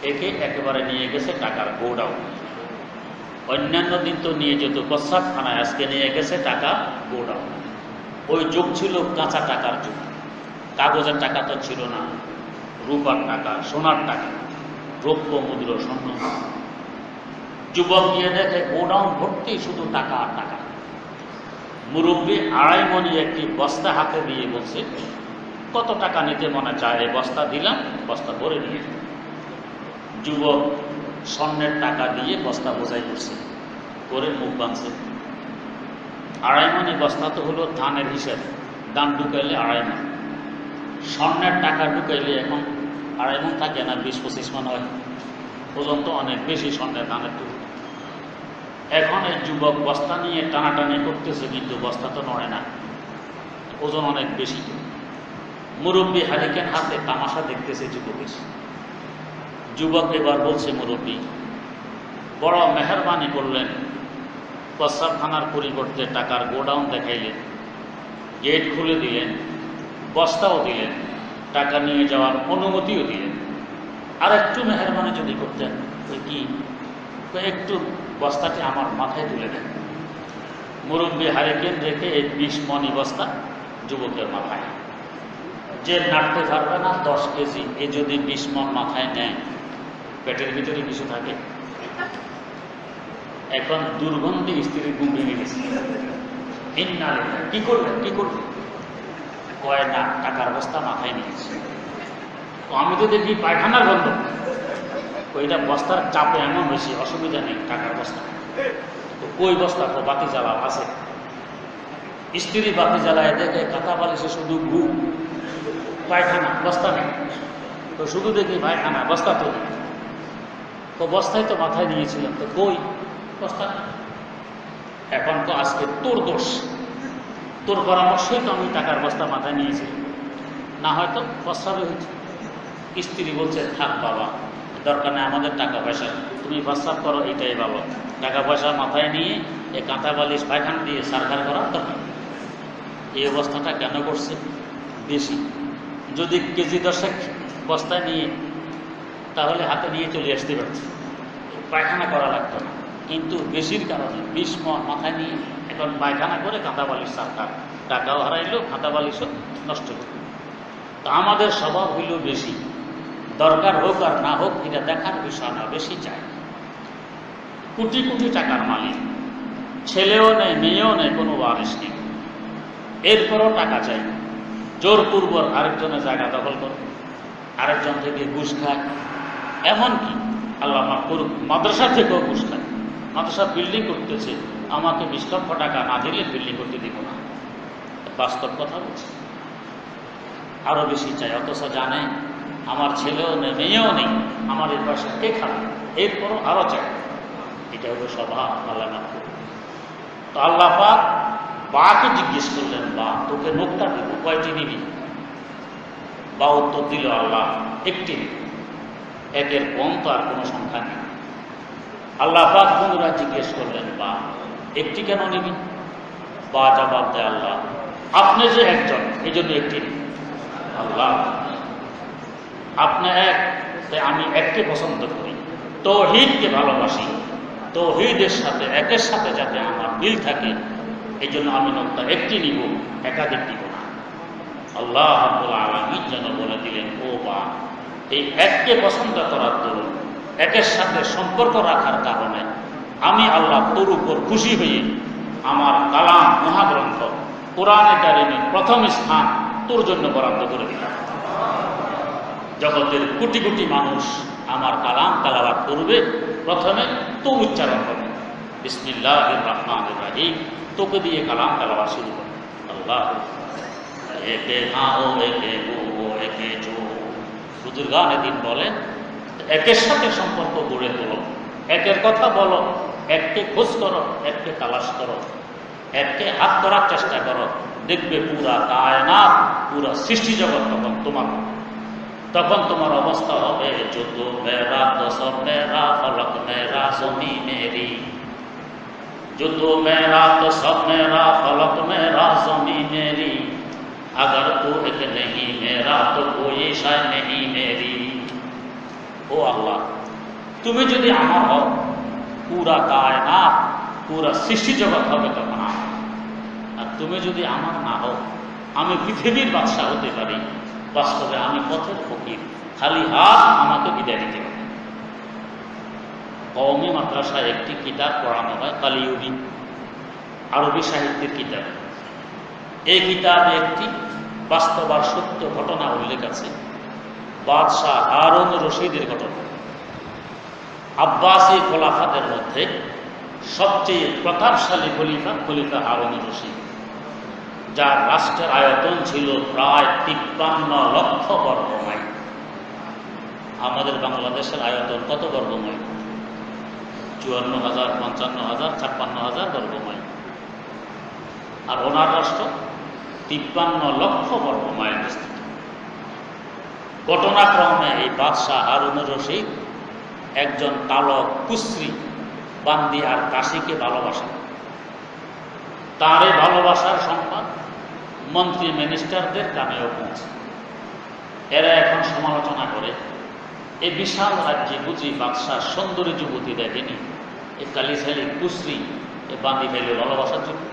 একে একেবারে নিয়ে গেছে টাকার গোডাউন। অন্যান্য দিন তো নিয়ে যেত প্রস্রাবখানায় আজকে নিয়ে গেছে টাকা গোডাউন। ওই যুগ ছিল কাঁচা টাকার যুগ। কাগজের টাকা তো ছিল না, রূপার টাকা, সোনার টাকা, রৌপ্য, মুদ্র, স্বর্ণ। যুবক গিয়ে দেখে, গোডাউন ভর্তি, শুধু টাকা আর টাকা। মুরব্বী আড়াই মনি একটি বস্তা হাতে দিয়ে বলছে, কত টাকা নিতে মনে চায় বস্তা দিলাম, বস্তা ভরে নিয়ে যুবক স্বর্ণের টাকা দিয়ে বস্তা বোঝাই করছে, করে মুখ বাঁধছে। আড়াই মনি বস্তা তো হলো ধানের হিসেবে, দান ঢুকাইলে আড়াই মন স্বর্ণের টাকা ঢুকাইলে এখন আড়াই মন থাকে না, বিশ পঁচিশ মন হয়। পর্যন্ত অনেক বেশি স্বর্ণের টুকু এখন এই যুবক বস্তা নিয়ে টানাটানি করতেছে, কিন্তু বস্তা তো নড়ে না। ওজন অনেক বেশি মুরব্বী হারিকেন হাতে তামাশা দেখতেছে যুবকের। যুবক এবার বলছে, মুরব্বী, বড় মেহরবানি করলেন। প্রস্রাবখানার পরিবর্তে টাকার গোডাউন দেখাইলেন। গেট খুলে দিলেন, বস্তাও দিলেন, টাকা নিয়ে যাওয়ার অনুমতিও দিলেন। আর একটু মেহরবানি যদি করতেন। ওই কি? একটু বস্তাটি আমার মাথায় তুলে দেন। মুরব্বী হারিকেন রেখে এই বিশ মনি বস্তা যুবকের মাথায়। যে নাড়তে পারবে না, দশ কেজি, এ যদি বিশ মন মাথায় নেয়, পেটের ভিতরে কিছু থাকে। এখন দুর্গন্ধে স্ত্রীর ঘুম ভেঙে গেছে। কি করবেন কি করবেন কয়, না, টাকার বস্তা মাথায় নিয়েছে। তো আমি তো দেখি পায়খানার গন্ধ। ওইটা বস্তার চাপে এমন বেশি অসুবিধা নেই টাকার বস্তা। তো কই বস্তা? তো বাতি জ্বালা আছে। স্ত্রী বাতি জ্বালায়, দেখে কাঁথা বালিশে শুধু ঘু পায়খানা, বস্তা নেই। তো শুধু দেখি পায়খানা, বস্তা তো নেই। তো বস্তায় তো মাথায় নিয়েছিলাম, তো কই? বস্তা। এখন তো আজকে তোর দোষ। তোর পরামর্শই তো আমি টাকার বস্তা মাথায় নিয়েছি। না হয়তো প্রস্রাবে হয়েছে। স্ত্রী বলছে, থাক বাবা দরকার নেই, আমাদের টাকা পয়সা। তুমি প্রস্রাব করো এটাই ভালো। টাকা পয়সা মাথায় নিয়ে এই কাঁথা বালিশ, পায়খানা দিয়ে সারকার করার দরকার। এই অবস্থাটা কেন করছে? বেশি। যদি কেজি দশেক বস্তায় নিয়ে, তাহলে হাতে নিয়ে চলে আসতে পারছে। পায়খানা করা লাগতো না। কিন্তু বেশির কারণে বিষ মাথায় নিয়ে এখন পায়খানা করে কাঁথা বালিশ সরকার টাকাও হারাইলো, কাঁথা বালিশও নষ্ট করল তো আমাদের স্বভাব হইল বেশি। দরকার হোক আর না হোক, এটা দেখার বিষয় না, বেশি চাই। কোটি কোটি টাকার মালিক। ছেলেও নেই, মেয়েও নেই, কোনো ওয়ারিস নেই। এরপরও টাকা চাই। জোর জোরপূর্বক আরেকজনের জায়গা দখল করে। আরেকজন থেকে ঘুষ খায় এমনকি আল্লাহ করুক, মাদ্রাসা থেকেও ঘুষ খায় মাদ্রাসা বিল্ডিং করতেছে, আমাকে বিশ লক্ষ টাকা না দিলে বিল্ডিং করতে দিব না। বাস্তব কথা বলছি। আরও বেশি চাই, অথচ জানে আমার ছেলেও নেই, মেয়েও নেই, আমার এর পাশে কে খাবে এরপরও আরও চাই। এটা হলো স্বভাব, আল্লাহ করুক তো আল্লাহ বাকে জিজ্ঞেস করলেন, বা, তোকে নোকটা দিব, কয়টি নিবি? বা উত্তর দিল আল্লাহ, একটি একের কম তো আর কোনো সংখ্যা নেই। আল্লাহ পাক পুনরায় জিজ্ঞেস করলেন, বা, একটি কেন নিবি? বা জবাব দেয় আল্লাহ, আপনি যে একজন এই জন্য একটি আল্লাহ আপনি এক তাই আমি এককে পছন্দ করি। তৌহিদকে ভালোবাসি। তৌহিদের সাথে, একের সাথে যাতে আমার মিল থাকে এই জন্য আমি নোকটা একটি নিব, একাধিক নিব না। আল্লাহ আলমী যেন বলে দিলেন, ও বা, এই এককে পছন্দ করার দরুন, একের সাথে সম্পর্ক রাখার কারণে আমি আল্লাহ তোর উপর খুশি হয়ে আমার কালাম মহাগ্রন্থ, কোরআনে কারিমের প্রথম স্থান তোর জন্য বরাদ্দ করে দিলাম। জগতের কোটি কোটি মানুষ আমার কালাম তালাবাদ করবে, প্রথমে তো উচ্চারণ হবে। বিসমিল্লাহ রহমান রাহিম। তোকে দিয়ে কালাম তালাবাদ শুরু হবে আল্লাহ। একে হা ও একে ও একে চো। বুজুর্গান এদিন বলেন, একের সাথে সম্পর্ক গড়ে তোলো। একের কথা বলো, এককে খোঁজ করো, এককে তালাশ করো। এককে হাত ধরার চেষ্টা করো। দেখবে পুরা কায়নাত, পুরা সৃষ্টি জগৎ তখন তোমার তখন তোমার অবস্থা হবে যত মেরা দশর মেরা ফলক মেরা জমি মেরি যত মেরা তো সব মেরা ফলক মেরা জমি মেরি अगर तू एक नहीं मेरा तो कोई शाय नहीं मेरी ও আল্লাহ তুমি যদি আমার হও পুরা কায়নাত পুরা সৃষ্টি জগৎ হবে তখন আমার আর তুমি যদি আমার না হও আমি পৃথিবীর বাদশাহ হতে পারি বাস্তবে আমি পথের ফকির। খালি হাত আমাকে বিদায় দিতে হবে। কওমি মাদ্রাসায় একটি কিতাব পড়ানো হয় কালিউদ্দিন আরবি সাহিত্যের কিতাব। এই কিতাবে একটি বাস্তব আর সত্য ঘটনা উল্লেখ আছে। বাদশাহ হারুন রশিদের ঘটনা। আব্বাসী খোলাফাদের মধ্যে সবচেয়ে প্রতাপশালী খলিফা খলিফা হারুন রশিদ। যার রাষ্ট্রের আয়তন ছিল প্রায় তিপ্পান্ন লক্ষ বর্গ মাইল আমাদের বাংলাদেশের আয়তন কত বর্গ মাইল চুয়ান্ন হাজার, পঞ্চান্ন হাজার, ছাপ্পান্ন হাজার বর্গ মাইল আর ওনার রাষ্ট্র? তিপ্পান্ন লক্ষ বর্গ মাইল বিস্তৃত। ঘটনাক্রমে এই বাদশাহ হারুনুর রশিদ একজন তালক কুশ্রী, বান্দি আর কাশিকে ভালোবাসেন। তারে ভালোবাসার সংবাদ মন্ত্রী মিনিস্টারদের কানেও পৌঁছে এরা এখন সমালোচনা করে এই বিশাল রাজ্যে বুঝি বাদশাহ সুন্দরী যুবতী দেখেনি? এ কালিশালি কুশ্রী, এ বান্দি ফেলে ভালোবাসার জন্য?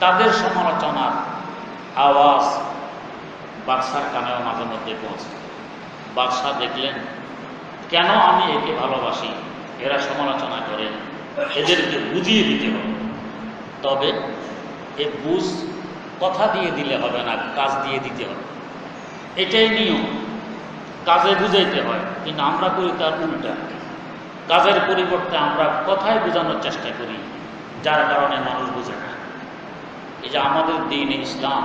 তাদের সমালোচনার আওয়াজ বাদশার কানেও মাঝে মধ্যে পৌঁছে। বাদশাহ দেখলেন, কেন আমি একে ভালোবাসি? এরা সমালোচনা করে, এদেরকে বুঝিয়ে দিতে হবে। তবে এ বুঝ কথা দিয়ে দিলে হবে না, কাজ দিয়ে দিতে হবে। এটাই নিয়ম। কাজে বুঝাইতে হয়, কিন্তু আমরা করি তার উল্টা। কাজের পরিবর্তে আমরা কথায় বোঝানোর চেষ্টা করি, যার কারণে মানুষ বোঝে না। এই যে আমাদের দিন ইসলাম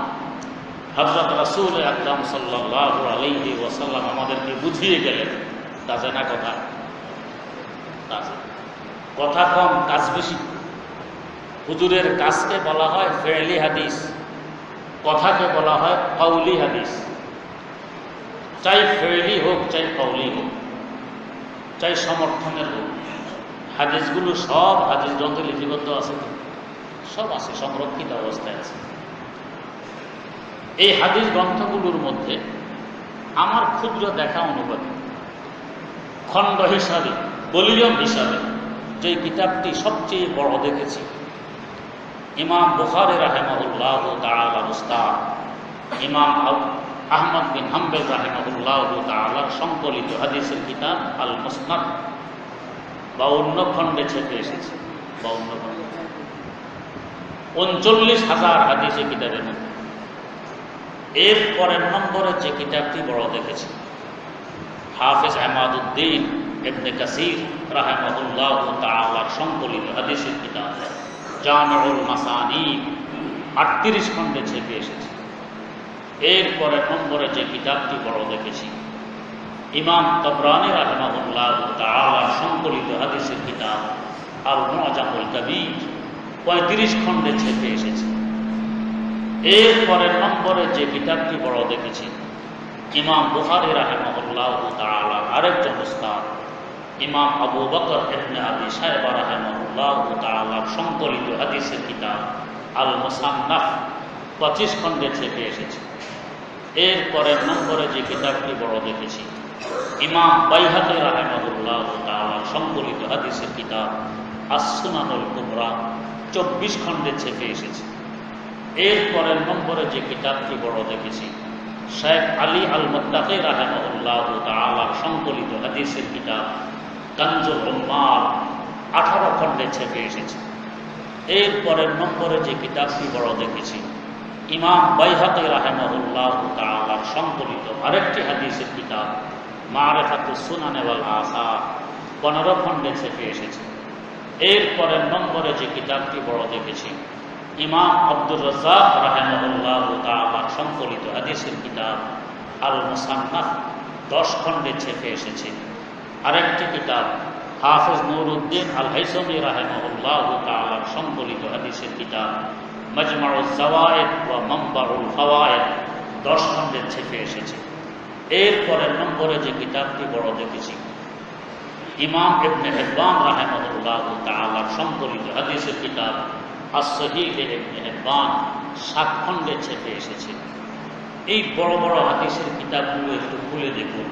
হজরত রাসুল আকরাম সাল্লাহ আলহি ওয়াসাল্লাম আমাদেরকে বুঝিয়ে গেলেন, কাজে না কথা। কথা কম, কাজ বেশি। হুজুরের কাজকে বলা হয় ফেরলি হাদিস। কথাকে বলা হয় পাউলি হাদিস। চাই ফেরলি হোক, চাই পাউলি হোক, চাই সমর্থনের হোক, হাদিসগুলো সব হাদিস গ্রন্থে লিপিবদ্ধ আছে সব আছে, সংরক্ষিত অবস্থায় আছে। এই হাদিস গ্রন্থগুলোর মধ্যে আমার ক্ষুদ্র দেখা অনুবাদে খণ্ড হিসাবে, বলিয়ম হিসাবে যে কিতাবটি সবচেয়ে বড় দেখেছি ইমাম বুখারি রাহেমাহুল্লাহ তাআলা উস্তাদ। ইমাম আহমদ বিন হাম্বেল রাহেমাহুল্লাহ তাআলার সংকলিত হাদিসের কিতাব আল মুসনাদ বাউন্ন খণ্ডে ছেপে এসেছে। বাউন্ন খণ্ডে। উনচল্লিশ হাজার হাদিসে কিতাবের মধ্যে। এর পরের নম্বরে যে কিতাবটি বড় দেখেছি। হাফেজ আহমাদুদ্দিন ইবনে কাসির রাহেমাহুল্লাহ তাআলার সংকলিত হাদিসের কিতাব। জামিউল মাসানি আটত্রিশ খণ্ডে ছেপে এসেছে। এর পরের নম্বরে যে কিতাবটি বড় দেখেছি, ইমাম তবরানি রাহমাহুল্লাহ তাআলার সংকলিত হাদিসের কিতাব আল মুআজামুল কবির পঁয়ত্রিশ খণ্ডে ছেপে এসেছে। এর পরের নম্বরে যে কিতাবটি বড় দেখেছি, ইমাম বুখারি রাহেমাহুল্লাহ তাআলা আরেকজন উস্তাদ ইমাম আবু বকর ইবনে আবি সাহেবা রাহেমাহুল্লাহ তাআলার সংকলিত হাদিসের কিতাব আল মুসান্নাফ পঁচিশ খণ্ডে ছেপে এসেছে। এর পরের নম্বরে যে কিতাবটি বড় দেখেছি, ইমাম বাইহাকি রাহেমাহুল্লাহ তাআলার সংকলিত হাদিসের কিতাব আসুনানুল কুবরা চব্বিশ খণ্ডে ছেপে এসেছে। এর পরের নম্বরে যে কিতাবটি বড় দেখেছি, শেখ আলী আল মোত্তাকি রাহেমাহুল্লাহ তাআলার সংকলিত হাদিসের কিতাব উম্মাল আঠারো খণ্ডে ছেপে এসেছে। এর পরের নম্বরে যে কিতাবটি বড় দেখেছি, ইমাম বাইহাকি রাহেমাহুল্লাহ তাআলার সংকলিত আরেকটি হাদিসের কিতাব, মারেফাতু সুনানেওয়াল আসা, পনেরো খণ্ডে ছেপে এসেছে। এর পরের নম্বরে যে কিতাবটি বড় দেখেছি, ইমাম আব্দুর রাজ্জাক রাহেমাহুল্লাহ তাআলার সংকলিত হাদিসের কিতাব আল মুসান্নাফ, দশ খণ্ডে ছেপে এসেছে। আরেকটি কিতাব, হাফেজ নুরুদ্দিন আল হাইসমি রাহেমাহুল্লাহ তাআলার সংকলিত হাদিসের কিতাব মজমাউল জাওয়ায়েদ ওয়া মাম্বারুল ফাওয়ায়েদ, দশ খণ্ডে ছেপে এসেছে। এর পরের নম্বরে যে কিতাবটি বড় দেখেছি, ইমাম ইবনে হেব্বান রাহেমাহুল্লাহ তাআলার সংকলিত হাদিসের কিতাব আসহিহ ইবনে হেব্বান, সাত খণ্ডে ছেপে এসেছে। এই বড় বড় হাদিসের কিতাবগুলো একটু খুলে দেখুন।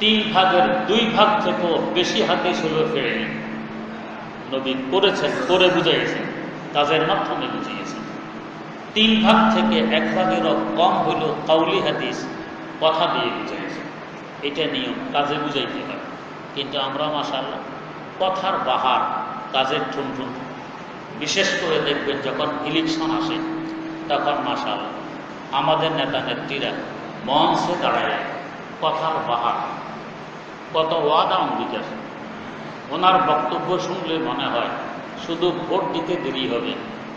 তিন ভাগের দুই ভাগ থেকেও বেশি হাদিস হলো ফেরেনি নবী করেছেন, করে বুঝাইয়েছেন কাজের মাধ্যমে বুঝিয়েছেন। তিন ভাগ থেকে এক ভাগেরও কম হইল কাউলি হাদিস কথা দিয়ে বুঝাইছে এটা নিয়ম, কাজে বুঝাইতে হয়। কিন্তু আমরা মাসাল্লাহ কথার বাহার, কাজের ঠুনঠুন। বিশেষ করে দেখবেন যখন ইলেকশন আসে, তখন মাসাল্লাহ আমাদের নেতা নেত্রীরা মঞ্চে দাঁড়ায়, কথার বাহার কত ওয়াদা অঙ্গীকার ওনার বক্তব্য শুনলে মনে হয়, শুধু ভোট দিতে দেরি হবে,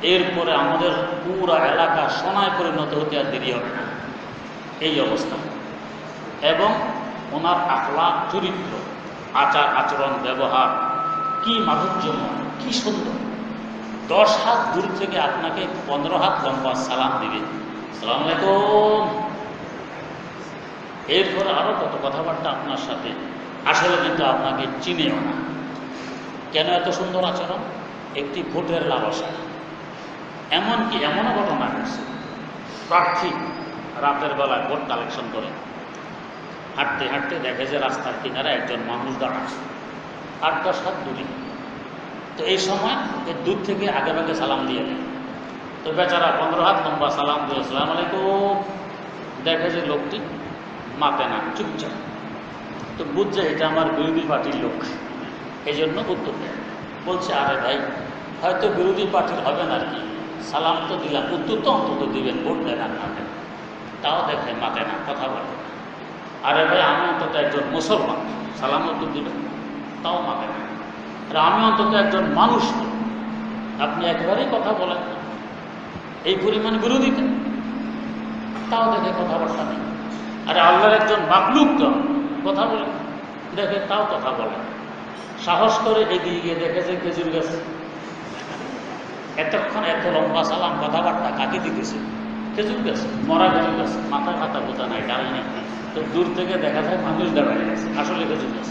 এরপরে আমাদের পুরা এলাকা সোনায় পরিণত হতে আর দেরি হবে না। এই অবস্থা। এবং ওনার আখলা, চরিত্র, আচার আচরণ, ব্যবহার, কি মাধুর্যময়, কি সুন্দর। দশ হাত দূর থেকে আপনাকে পনেরো হাত লম্বা সালাম দিবে। সালাম আলাইকুম। এরপরে আরও কত কথাবার্তা আপনার সাথে আসলে কিন্তু আপনাকে চিনেও না। কেন এত সুন্দর আচরণ? একটি ভোটের লালসা। এমনকি এমনও ঘটনা ঘটছে। প্রার্থী রাতের বেলা ভোট কালেকশন করে। হাঁটতে হাঁটতে দেখে যে রাস্তার কিনারে একজন মানুষ দাঁড়াচ্ছে আট দশ হাত দূরে তো এই সময় এর দূর থেকে আগে ভাগে সালাম দিয়ে দেয় তো বেচারা পনেরো হাত লম্বা, সালাম দিয়ে সালাম আলাইকুম। দেখে যে লোকটি মাপে না, চুপচাপ। তো বুঝছে এটা আমার বিরোধী পার্টির লোক। এই জন্য উত্তর দেয়। বলছে, আরে ভাই, হয়তো বিরোধী পার্টির হবে না আর কি। সালাম তো দিলাম, উত্তর তো অন্তত দিবেন, ভোট দেন আর না দেন। তাও দেখে মাতে না, কথা বলে। আরে ভাই, আমি অন্তত একজন মুসলমান, সালাম উত্তর দিবেন। তাও মাতে না। আর আমি অন্তত একজন মানুষ আপনি একবারেই কথা বলেন। এই পরিমাণ বিরোধিতা তাও দেখে কথাবার্তা নেই। আরে আল্লাহর একজন মাকলুক তো। কথা বলে। দেখে তাও কথা বলে। সাহস করে এগিয়ে গিয়ে দেখে যে খেজুর গাছ। এতক্ষণ এত লম্বা সালাম কথাবার্তা কাকে দিতেছে? খেজুর গাছ, মরা খেজুর গাছ। মাথা খাতা কোথা নাই, ডাল নেই। তো দূর থেকে দেখা যায় মানুষ দাঁড়ায় গেছে আসলে খেজুর গাছ।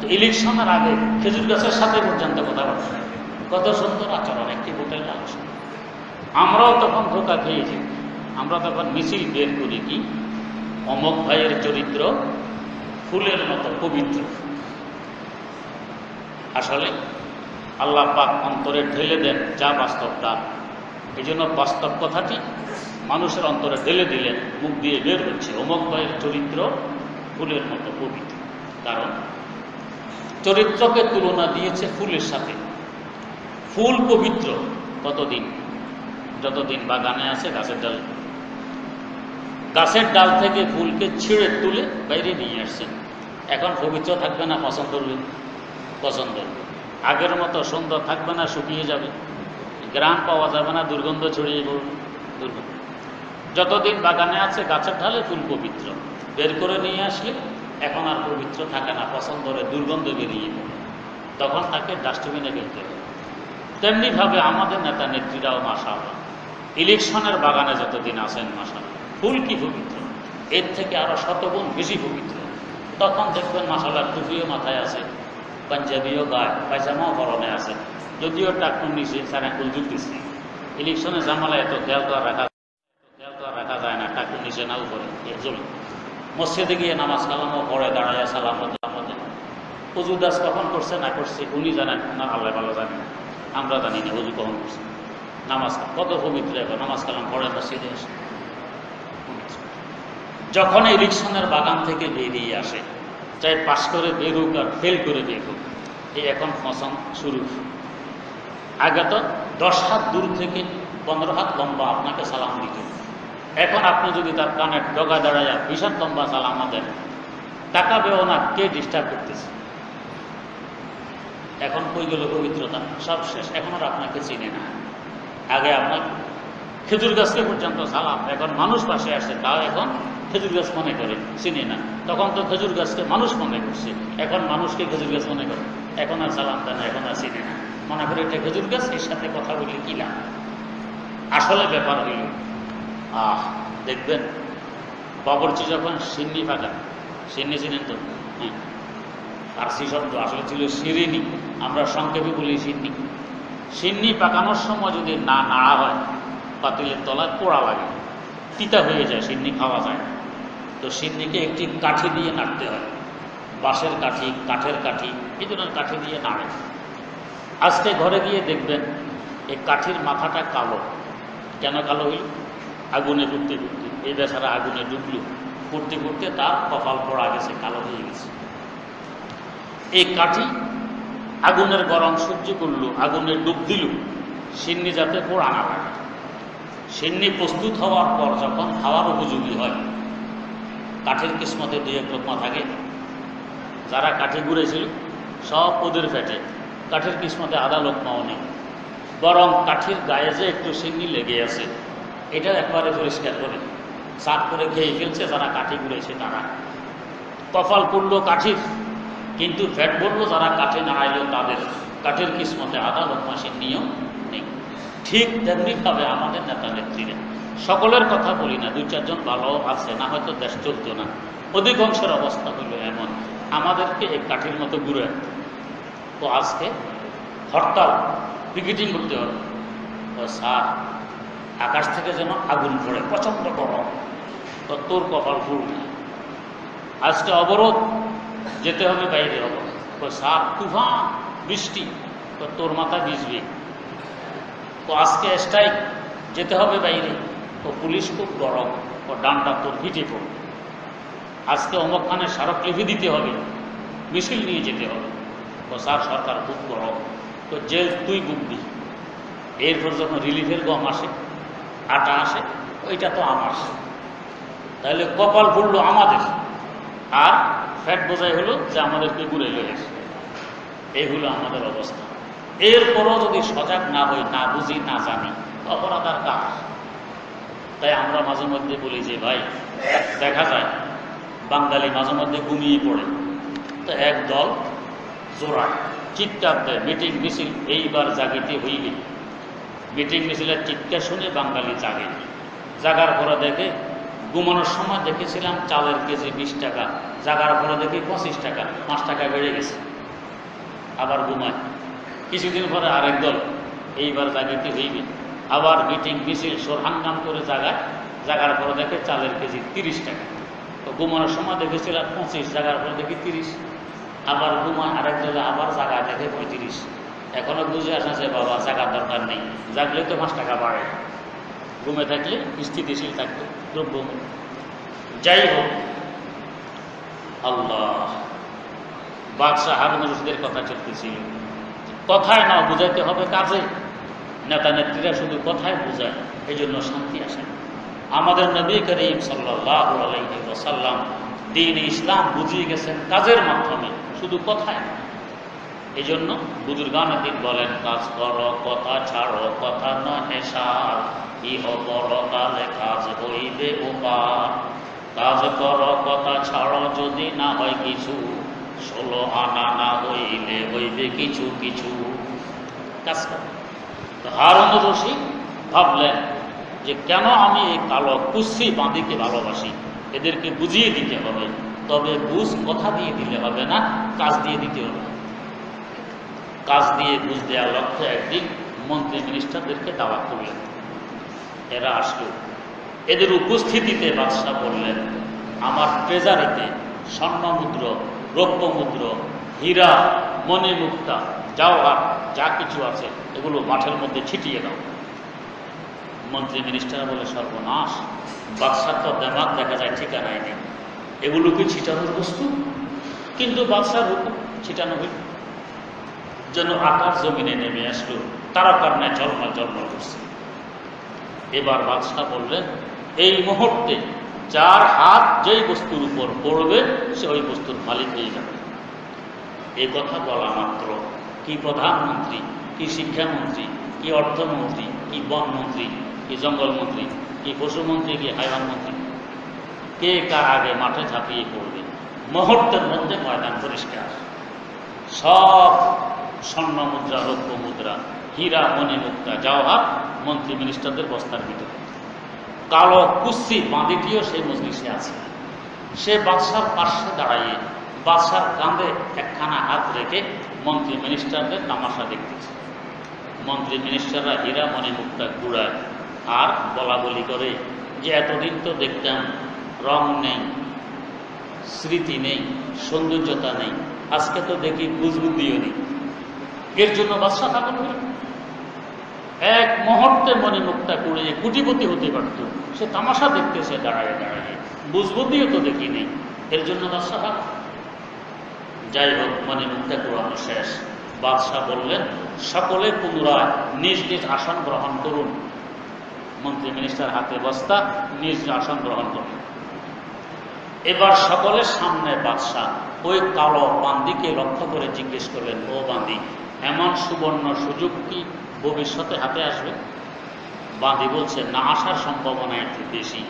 তো ইলেকশনের আগে খেজুর গাছের সাথে পর্যন্ত কথাবার্তা। কত সুন্দর আচরণ, একটি ভোটের লালসা আমরাও তখন ধোকা খেয়েছি। আমরা তখন মিছিল বের করি কি? অমক ভাইয়ের চরিত্র ফুলের মতো পবিত্র। আসলে আল্লাহ পাক অন্তরে ঢেলে দেন যা বাস্তবটা এই জন্য বাস্তব কথাটি মানুষের অন্তরে ঢেলে দিলেন মুখ দিয়ে বের হচ্ছে। অমক ভাইয়ের চরিত্র ফুলের মতো পবিত্র। কারণ চরিত্রকে তুলনা দিয়েছে ফুলের সাথে। ফুল পবিত্র কতদিন? যতদিন বাগানে আছে গাছের ডাল। গাছের ডাল থেকে ফুলকে ছিঁড়ে তুলে বাইরে নিয়ে আসছে। এখন পবিত্র থাকবে না, পছন্দ করবে পছন্দ আগের মতো সুন্দর থাকবে না, শুকিয়ে যাবে। গ্রাম পাওয়া যাবে না, দুর্গন্ধ ছড়িয়ে পড়বে, দুর্গন্ধ। যতদিন বাগানে আছে, গাছের ঢালে ফুল পবিত্র। বের করে নিয়ে আসলে এখন আর পবিত্র থাকে না পছন্দরে দুর্গন্ধ বেরিয়ে পড়ে। তখন তাকে ডাস্টবিনে ফেলতে হবে। তেমনিভাবে আমাদের নেতা নেত্রীরাও মাসা ইলেকশনের বাগানে যতদিন আছেন মাসা ফুল কি পবিত্র? এর থেকে আরও শতগুণ বেশি পবিত্র। তখন দেখবেন মাসালার টুপিও মাথায় আছে, পাঞ্জাবিও গায়ে, পায়জামাও পরনে আছে। যদিও টাকুন নিচে সারা কুল জুটতেছে। ইলেকশনে জামালা এত খেয়াল আর রাখা খেয়াল তো রাখা যায় না টাকুন নিচে না উপরে জমি মসজিদে গিয়ে নামাজ কালামও পড়ে দাঁড়ায় সালাম আমাদের উজু দাস কখন করছে, না করছে, উনি জানেন না আল্লাহ ভালো জানেন। আমরা জানি না উজু কখন করছে। নামাজ কত পবিত্র নামাজ কালাম পড়ে মসজিদে এসে। যখন ইলেকশনের বাগান থেকে বেরিয়ে আসে চাই পাশ করে বেরুক আর ফেল করে বেরুক এই এখন ফসন শুরু। আগে তো দশ হাত দূর থেকে পনেরো হাত লম্বা আপনাকে সালাম দিত। এখন আপনি যদি তার কানে ডগা দাঁড়ায় বিশাল লম্বা সালাম দেন টাকা বেও না, কে ডিস্টার্ব করতেছে? এখন কই গেল পবিত্রতা? সব শেষ। এখন আর আপনাকে চিনে না। আগে আপনার খেজুর গাছকে পর্যন্ত সালাম, এখন মানুষ পাশে আসে, তাও এখন খেজুর গাছ মনে করে, চিনি না। তখন তো খেজুর গাছকে মানুষ মনে করছে। এখন মানুষকে খেজুর গাছ মনে করে। এখন আর সালাম দেয় না, এখন আর চিনে না। মনে করে এটা খেজুর গাছ, এর সাথে কথা বললে কি লাভ? আসলে ব্যাপার হইল, আহ, দেখবেন, বাবরচি যখন সিন্নি ফাঁকা সিন্নি চিনেন তো? হ্যাঁ। ফার্সি শব্দ আসলে ছিল সিরিনি। আমরা সংক্ষেপে বলি সিন্নি। সিন্নি পাকানোর সময় যদি না নাড়া হয়, পাতিলের তলায় পোড়া লাগে। তিতা হয়ে যায়, সিন্নি খাওয়া যায় না। তো সিন্নিকে একটি কাঠি দিয়ে নাড়তে হয়। বাঁশের কাঠি, কাঠের কাঠি, এই ধরনের কাঠি দিয়ে নাড়ে। আজকে ঘরে গিয়ে দেখবেন, এই কাঠির মাথাটা কালো। কেন কালো হইল আগুনে ঘুরতে ডুবতে। এই বেচারা আগুনে ডুবল। ঘুরতে ঘুরতে তার কপাল পড়া গেছে, কালো হয়ে গেছে। এই কাঠি আগুনের গরম সহ্য করল, আগুনে ডুব দিল। সিন্নি যাতে পোড়া না লাগে। সিন্নি প্রস্তুত হওয়ার পর যখন খাওয়ার উপযোগী হয় কাঠের কিসমতে দুই এক লোকমা থাকে। যারা কাঠে ঘুরেছিল সব ওদের পেটে কাঠের কিসমতে আধা লোকমাও নেই। বরং কাঠের গায়ে যে একটু সিন্নি লেগে আছে এটা একবারে পরিষ্কার করে, সাফ করে খেয়ে ফেলছে যারা কাঠি ঘুরেছে তারা। কপাল পড়ল কাঠির, কিন্তু ফ্যাট বলব যারা কাঠে না আইলেও তাদের। কাঠের কিসমতে আদালত মাসের নিয়ম নেই। ঠিক তেমনিভাবে আমাদের নেতা নেত্রীরা সকলের কথা বলি না, দুই চারজন ভালো আছে, না হয়তো দেশ চলতো না। অধিকাংশের অবস্থা হইল এমন, আমাদেরকে এই কাঠির মতো ঘুরে তো আজকে হরতাল পিকেটিং করতে হবে। তো স্যার, আকাশ থেকে যেন আগুন পড়ে প্রচণ্ড গরম। তো তোর কপাল ফুল আজকে অবরোধ, যেতে হবে বাইরে অবরোধ। তো সাপ তুফান, বৃষ্টি, তো তোর মাথা ভিজবে। তো আজকে স্ট্রাইক যেতে হবে বাইরে। তো পুলিশ খুব গরম ও ডানটা তোর পিঠে পড়বে আজকে অমক খানের স্মারকলিপি দিতে হবে, মিছিল নিয়ে যেতে হবে। তো স্যার, সরকার খুব গরম। তো জেল তুই বুকবি এরপর যখন রিলিফের গম আসে, আটা আসে, ওইটা তো আমার। তাহলে কপাল ফুললো আমাদের। আর ফ্যাট বোঝাই হলো যে আমাদেরকে ঘুরে লয়ে আসে। এই হলো আমাদের অবস্থা। এরপরও যদি সজাগ না হই, না বুঝি, না জানি অপরাধ আর কাজ তাই আমরা মাঝে মধ্যে বলি যে, ভাই, দেখা যায়, বাঙালি মাঝে মধ্যে ঘুমিয়ে পড়ে। তো এক দল জোড়ায়, চিৎকার দেয়, মিটিং মিছিল, এইবার জাগিতে হইবে। মিটিং মিছিলের চিৎকার শুনে বাঙালি জাগে। জাগার পরে দেখে, ঘুমানোর সময় দেখেছিলাম চালের কেজি বিশ টাকা, জাগার পরে দেখি পঁচিশ টাকা, পাঁচ টাকা বেড়ে গেছে। আবার ঘুমায়। কিছুদিন পরে আরেক দল, এইবার জাগিতে হইবে। আবার মিটিং মিছিল সোরহাঙ্গাম করে জাগায় জাগার পরে দেখে চালের কেজি তিরিশ টাকা। তো ঘুমানোর সময় দেখেছিলাম পঁচিশ জাগার পরে দেখি তিরিশ। আবার ঘুমায় আরেক দলে আবার জাগায় দেখে পঁয়ত্রিশ। এখনও বুঝে আসা যে বাবা জাগার দরকার নেই। জাগলে তো পাঁচ টাকা বাড়ে। ঘুমে থাকলে স্থিতিশীল থাকতো দ্রব্য যাই হোক, আল্লাহ। বাদশাহ হারুন রশিদের কথা চলতেছিল কথায় না বুঝাইতে হবে কাজে। নেতা নেত্রীরা শুধু কথায় বোঝায় এই জন্য শান্তি আসে আমাদের নবী করিম সাল্লাহ দিন ইসলাম বুঝিয়ে গেছেন কাজের মাধ্যমে, শুধু কথায় এই জন্য বুজুর্গান দিন বলেন, কাজ কর, কথা ছাড়ো, কথা নহে সার ইহ পরকালে কাজ হইবে উপার। কাজ কর, কথা ছাড়ো, যদি না হয় কিছু, ষোলো আনা না হইলে হইবে কিছু কিছু। কাজ করো। হারুন রশিদ ভাবলেন যে কেন আমি এই কালো কুস্তি বাঁধিকে ভালোবাসি? এদেরকে বুঝিয়ে দিতে হবে। তবে বুঝ কথা দিয়ে দিলে হবে না, কাজ দিয়ে দিতে হবে। কাজ দিয়ে বুঝ দেওয়ার লক্ষ্যে একদিন মন্ত্রী মিনিস্টারদেরকে দাওয়া করলেন। এরা আসলো। এদের উপস্থিতিতে বাদশাহ বললেন, আমার ট্রেজারিতে স্বর্ণমুদ্র, রৌপ্যমুদ্র, হীরা, মণিমুক্তা জাওহার যা কিছু আছে, এগুলো মাঠের মধ্যে ছিটিয়ে দাও। মন্ত্রী মিনিস্টার বলে সর্বনাশ। বাদশার তো দেমাগ দেখা যায় ঠিকানায় নেই। এগুলো কি ছিটানোর বস্তু? কিন্তু বাদশার হুকুম ছিটানো হইল। যেন আকাশ জমিনে নেমে আসলো তারকার ন্যায় জন্মাল জন্মাল করছে। এবার বাদশাহ বললেন, এই মুহূর্তে যার হাত যেই বস্তুর উপর পড়বে, সে ওই বস্তুর মালিক হয়ে যাবে। এ কথা বলা মাত্র কি প্রধানমন্ত্রী, কি শিক্ষামন্ত্রী, কি অর্থমন্ত্রী, কি বনমন্ত্রী, কি জঙ্গলমন্ত্রী, কি পশুমন্ত্রী, কি হাইওয়ান মন্ত্রী কে কার আগে মাঠে ঝাঁপিয়ে পড়বে? মুহূর্তের মধ্যে ময়দান পরিষ্কার। সব স্বর্ণ মুদ্রা রৌপ্য মুদ্রা, হীরা, মণি মুক্তা, জওহার মন্ত্রী মিনিস্টারদের বস্তার ভিতরে। কালো কুস্তি বাঁধিটিও সেই মজলিসে আছে। সে বাদশার পার্শ্বে দাঁড়াইয়ে বাদশার কাঁধে একখানা হাত রেখে মন্ত্রী মিনিস্টারদের তামাশা দেখতেছে। মন্ত্রী মিনিস্টাররা হীরা মণি মুক্তা ঘুরায়, আর বলা বলি করে, যে এতদিন তো দেখতাম রং নেই, স্মৃতি নেই, সৌন্দর্যতা নেই, আজকে তো দেখি বুঝবুদ্ধিও নেই। এর জন্য বাদশাহ থাকুন এক মুহূর্তে মণিমুক্তা করে কুটিপতি হতে পারত, সে তামাশা দেখতেছে, দাঁড়ায় দাঁড়ায় বুঝবুদ্ধিও তো দেখি নেই। এর জন্য বাদশাহ থাকুন যাই হোক মণিমুক্তা কুড়ানো শেষ। বাদশাহ বললেন, সকলে পুনরায় নিজ নিজ আসন গ্রহণ করুন। মন্ত্রী মিনিস্টার হাতে বস্তা, নিজ আসন গ্রহণ করুন এবার সকলের সামনে বাদশাহ ওই কালো বান্দিকে লক্ষ্য করে জিজ্ঞেস করলেন, ও বান্দি, এমন সুবর্ণ সুযোগ কি ভবিষ্যতে হাতে আসবে? বাঁধি বলছে, না, আসার সম্ভাবনা একটু বেশি।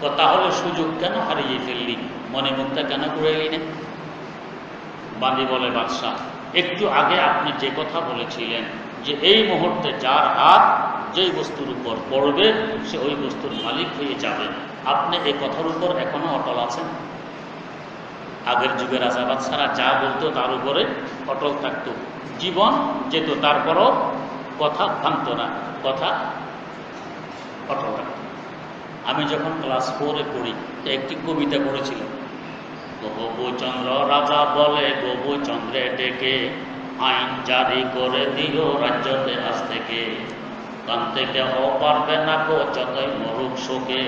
তো তাহলে সুযোগ কেন হারিয়ে ফেললি? মনে মুখটা কেন ঘুরে এলি না? বান্দি বলে বাদশাহ। একটু আগে আপনি যে কথা বলেছিলেন যে এই মুহূর্তে যার হাত যেই বস্তুর উপর পড়বে, সে ওই বস্তুর মালিক হয়ে যাবে। আপনি এই কথার উপর এখনও অটল আছেন? আগের যুগের আজাবাদ ছাড়া যা বলতো তার উপরে অটল থাকতো। জীবন যেত, তারপরও কথা ভাঙত না, কথা অটল থাকতো। আমি যখন ক্লাস ফোরে পড়ি একটি কবিতা পড়েছিলাম। চন্দ্র রাজা বলে চন্দ্রে ডেকে আইন জারি করে দিও রাজ্যতে আজ থেকে। কান থেকে ও পারবে না গো, যতই মরুক শোকে,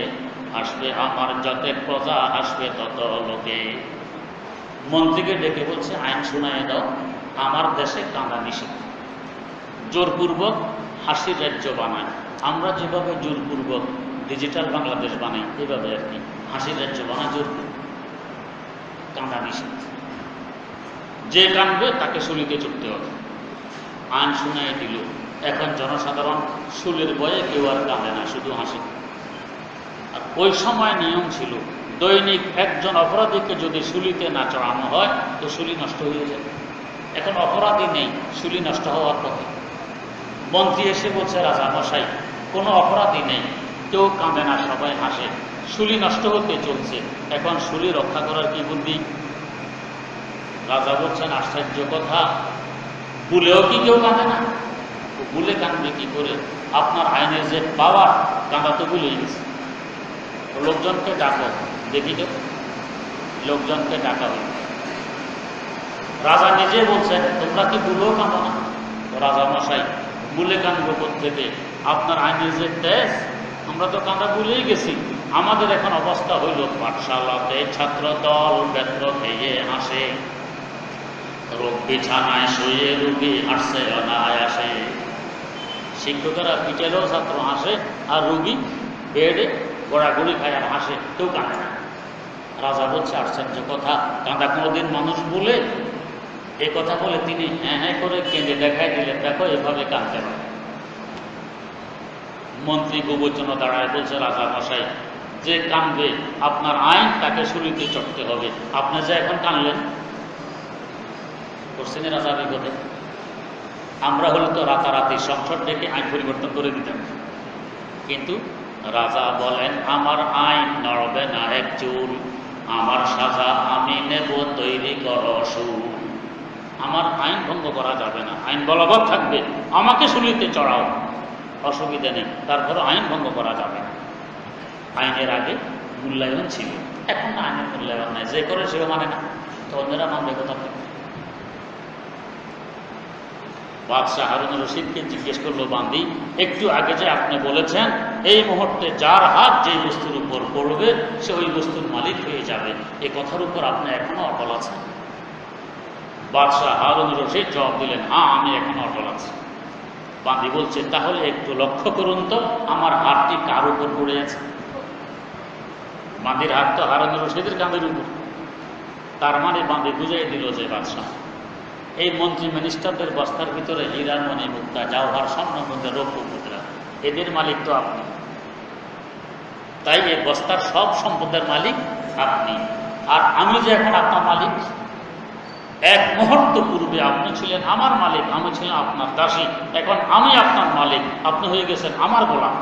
আসবে আমার যতে প্রজা, আসবে তত লোকে। মন্ত্রীকে ডেকে বলছে, আইন শুনাই দাও, আমার দেশে কাঁদা নিষেধ। জোরপূর্বক হাসির রাজ্য বানায়। আমরা যেভাবে জোরপূর্বক ডিজিটাল বাংলাদেশ বানাই, এভাবে আর কি। হাসির রাজ্য বানায় জোরপূর্বক। কাঁদা নিষেধ। যে কাঁদবে তাকে শুলিতে চড়তে হবে। আইন শুনাই দিল। এখন জনসাধারণ শুলের বয়ে কেউ আর কাঁদে না, শুধু হাসি। আর ওই সময় নিয়ম ছিল, দৈনিক একজন অপরাধীকে যদি শুলিতে না চড়ানো হয়, তো শুলি নষ্ট হয়ে যায়। এখন অপরাধী নেই শুলি নষ্ট হওয়ার পথে। মন্ত্রী এসে বলছে, রাজা মশাই, কোনো অপরাধী নেই কেউ কাঁদে না, সবাই হাসে। শুলি নষ্ট হতে চলছে। এখন শুলি রক্ষা করার কি বুদ্ধি? রাজা বলছেন, আশ্চর্য কথা। ভুলেও কি কেউ কাঁদে না? ভুলে কাঁদবে কি করে? আপনার আইনের যে পাওয়ার, কাঁদা তো ভুলেই গেছে। লোকজনকে ডাকো, দেখি তো। লোকজনকে ডাকা হল। রাজা নিজে বলছেন, তোমরা কি ভুলেও কাঁদো না? রাজা মশাই ভুলে কাঁদবো থেকে আপনার আইনের যে তেজ আমরা তো কাঁদা ভুলেই গেছি। আমাদের এখন অবস্থা হইল পাঠশালাতে ছাত্র দল বেত্র খেয়ে হাসে। রোগ বিছানায় শুয়ে রুগী হাসছে অনায়াসে। শিক্ষকেরা পিটেলেও ছাত্র হাসে আর রুগী বেডে গোড়াগুড়ি খায় আর হাসে, কেউ কাঁদে না। রাজা বলছে, আশ্চর্য কথা, কাঁদা কোনোদিন মানুষ বলে? এই কথা বলে তিনি হ্যাঁ হ্যাঁ করে কেঁদে দেখায় দিলেন। দেখো, এভাবে কাঁদতে পারে মন্ত্রী গোবচন দাঁড়ায় বলছে রাজা মশাই, যে কানবে, আপনার আইন তাকে শুরুতে চড়তে হবে। আপনি যে এখন কানলেন, করছেন রাজা বিপদে। আমরা হলে তো রাতারাতি সংসদ ডেকে আইন পরিবর্তন করে দিতাম। কিন্তু রাজা বলেন, আমার আইন নড়বে না এক চুল, আমার সাজা আমি নেব, তৈরি কর আমার আইন ভঙ্গ করা যাবে না। আইন বলবৎ থাকবে, আমাকে শুলিতে চড়াও। অসুবিধা নেই। তারপরে আইন ভঙ্গ করা যাবে আইনের আগে মূল্যায়ন ছিল। এখন না আইনের মূল্যায়ন নাই। যে করে সেও মানে না। তো অন্যরা মানবে কথা বাদশাহ হারুন রশিদকে জিজ্ঞেস করল, বান্দি, একটু আগে যে আপনি বলেছেন, এই মুহূর্তে যার হাত যে বস্তুর উপর পড়বে, সে ওই বস্তুর মালিক হয়ে যাবে। এই কথার উপর আপনি এখনও অটল আছেন বাদশাহ হারুন রশিদ জবাব দিলেন হ্যাঁ আমি এখনও অটল আছি। বান্দি বলছে, তাহলে একটু লক্ষ্য করুন তো, আমার হাতটি কার উপর পড়ে আছে? বান্দির হাত তো হারুন রশিদের কাঁধের উপর। তার মানে বান্দি বুঝাই দিল যে বাদশাহ, এই মন্ত্রী মিনিস্টারদের বস্তার ভিতরে হীরার মনে মুক্তা জাওহার স্বর্ণ মুদ্রা রৌপ্য মুদ্রা, এদের মালিক তো আপনি। তাই এই বস্তার সব সম্পদের মালিক আপনি। আর আমি যে এখন আপনার মালিক এক মুহূর্ত পূর্বে আপনি ছিলেন আমার মালিক, আমি ছিলাম আপনার দাসী। এখন আমি আপনার মালিক, আপনি হয়ে গেছেন আমার গোলাম।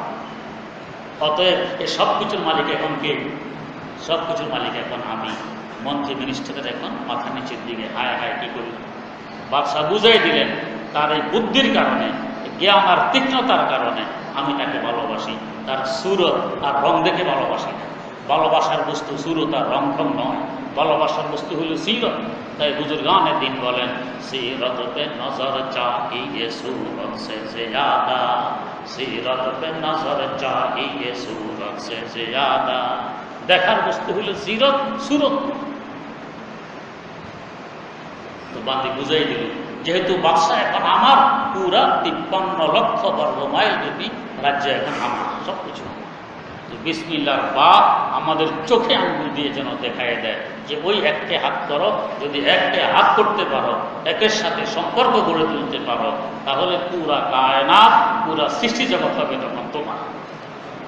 অতএব এই সব কিছুর মালিক এখন কে? সব কিছুর মালিক এখন আমি। মন্ত্রী মিনিস্টারের এখন মাথা নিচের দিকে, হায় হায়, কি করি? বাদশাহ বুঝাই দিলেন, তার এই বুদ্ধির কারণে, জ্ঞান আর তীক্ষ্ণতার কারণে আমি তাকে ভালোবাসি। তার সুরত আর রং দেখে ভালোবাসি ভালোবাসার বস্তু সুরত আর রং ঠং নয়। ভালোবাসার বস্তু হইল সিরত তাই বুজুর্গানের দিন বলেন সিরত পে নজর চাহিয়ে সুরত সে জিয়াদা সিরত পে নজর চাহিয়ে সুরত সে জিয়াদা। দেখার বস্তু হইল সিরত, সুরত। তো বান্দি বুঝাই দিল, যেহেতু বাদশাহ এখন আমার, পুরা তিপ্পান্ন লক্ষ বর্গ মাইল ব্যাপী রাজ্য এখন আমার সব কিছু তো বিসমিল্লার বা আমাদের চোখে আঙ্গুল দিয়ে যেন দেখায় দেয়, যে ওই এককে হাত করো যদি এককে হাত করতে পারো, একের সাথে সম্পর্ক গড়ে তুলতে পারো, তাহলে পুরা কায়নাত, পুরা সৃষ্টি জগৎ হবে তখন তোমার।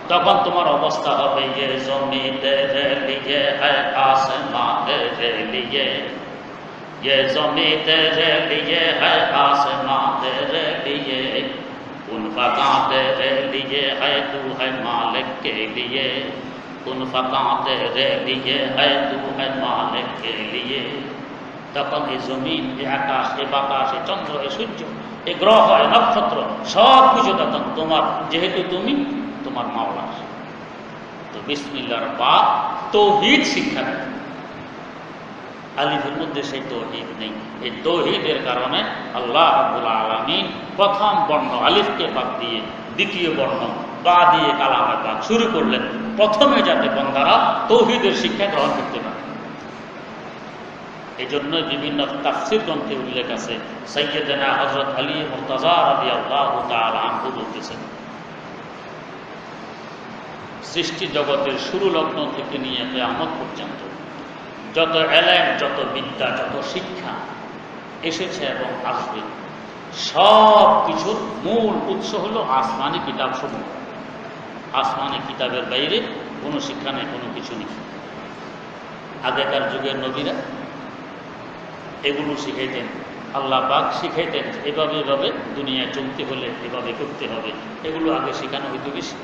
তখন তোমার অবস্থা হবে যে জমিতে রে লিয়ে রে লিয়ে। ইয়ে জমিতে রে রে লিয়ে। लिए उन फका तेरे लिए है तू है मालिक के लिए उन फका तेरे लिए है तू है मालिक के लिए তখন এই জমিন এই আকাশ এই বাতাস এই চন্দ্র এই সূর্য এই গ্রহ এই নক্ষত্র সব কিছু তখন তোমার যেহেতু তুমি তোমার মাওলার তো বিসমিল্লার বা তৌহিদ শিক্ষা দেয় আলিফের মধ্যে সেই তৌহিদ নেই এই তৌহিদের কারণে আল্লাহ আব্দুল আলমিন প্রথম বর্ণ আলিফকে বাদ দিয়ে দ্বিতীয় বর্ণ বা দিয়ে কালামের বাদ শুরু করলেন। প্রথমে যাতে বন্দারা তৌহিদের শিক্ষা গ্রহণ করতে পারে। এই জন্য বিভিন্ন তাফসির গ্রন্থে উল্লেখ আছে সৈয়দনা হজরত আলী মুর্তাজা বলতেছেন, সৃষ্টি জগতের শুরু লগ্ন থেকে নিয়ে কেয়ামত পর্যন্ত যত এলেম যত বিদ্যা, যত শিক্ষা এসেছে এবং আসবে। সব কিছুর মূল উৎস হল আসমানি কিতাব সমূহ আসমানি কিতাবের বাইরে কোনো শিক্ষা নেই, কোনো কিছু নেই। আগেকার যুগের নবীরা এগুলো শিখাইতেন, আল্লাহ পাক শিখাইতেন, এভাবে এভাবে দুনিয়ায় চলতে হলে, এভাবে করতে হবে। এগুলো আগে শেখানো হইতো বেশি।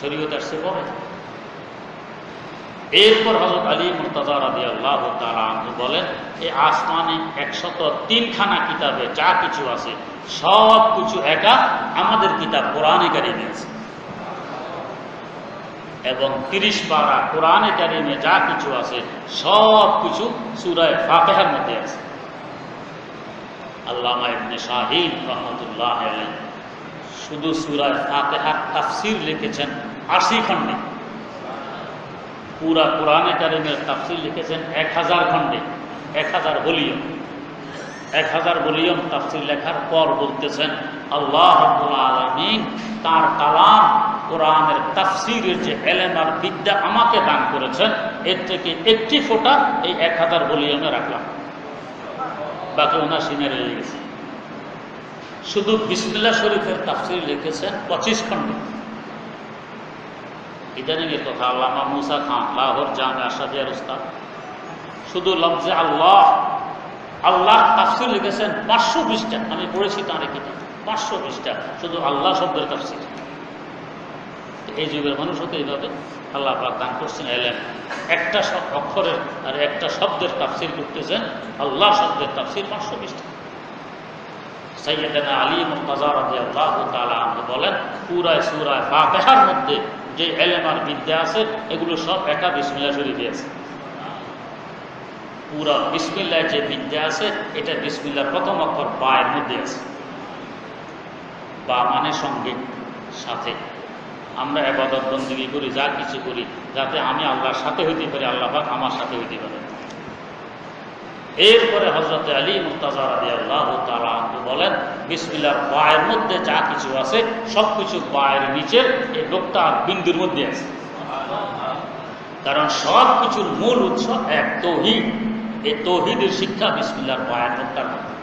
শরীয়ত আসছে পরে। এরপর হজরত আলী মুর্তাজা রাদি আল্লাহ বলেন, এই আসমানে একশত তিনখানা কিতাবে যা কিছু আছে, সব কিছু একা আমাদের কিতাব কোরআনে কারিমে আছে। এবং তিরিশ পারা কোরআনে কারিমে যা কিছু আছে, সব কিছু সুরায় ফাতেহার মধ্যে আছে। আল্লামা ইবনে শাহিদ রহমতুল্লাহ শুধু সুরায় ফাতেহার তাফসির লিখেছেন আশি খণ্ডে পুরা কোরআনে কারিমের তাফসিল লিখেছেন এক হাজার খণ্ডে এক হাজার ভলিউম এক হাজার ভলিউম তাফসির লেখার পর বলতেছেন আল্লাহ আলমিন তার কালাম কোরআনের তাফসিরের যে এলেম আর বিদ্যা আমাকে দান করেছেন এর থেকে একটি ফোটা এই এক হাজার ভলিউমে রাখলাম বাকি ওনার সিনে রয়ে গেছে শুধু বিসমিল্লা শরীফের তাফসির লিখেছেন পঁচিশ খণ্ডে ইদানিং এর কথা আল্লামা মুসা খান, লাহোর জামে আসাদিয়ার উস্তাদ। শুধু লফজে আল্লাহ আল্লাহ তাফসির লিখেছেন পাঁচশো বিশটা, আমি পড়েছি তাঁর কিতাব, পাঁচশো বিশটা, শুধু আল্লাহ শব্দের তাফসির। এই যুগের মানুষ হতে এইভাবে আল্লাহ পাক দান করছেন, এলেন। একটা অক্ষরের আর একটা শব্দের তাফসির করতেছেন, আল্লাহ শব্দের তাফসির পাঁচশো বিশটা। সৈয়দানা আলী মুক্তাজা রাজি আল্লাহ তালা বলেন পুরায় সুরায় ফাতেহার মধ্যে যে এলেম আর বিদ্যা আছে, এগুলো সব একা বিসমিল্লা শরীফে আছে। পুরা বিসমিল্লায় যে বিদ্যা আছে, এটা বিসমিল্লার প্রথম অক্ষর বায়ের মধ্যে আছে। বা মানে সঙ্গে, সাথে। আমরা এবাদত বন্দী করি, যা কিছু করি, যাতে আমি আল্লাহর সাথে হইতে পারি, আল্লাহ আমার সাথে হইতে পারে এরপরে হজরত আলী মুস্তাজা আলী আল্লাহ বলেন বিসমিল্লার বায়ের মধ্যে যা কিছু আছে সব কিছু বায়ের নিচে এই লোকটা বিন্দুর মধ্যে আছে। কারণ সব কিছুর মূল উৎস এক, তৌহিদ। এই তৌহিদের শিক্ষা বিসমিল্লার বায়ের মুক্তার মধ্যে।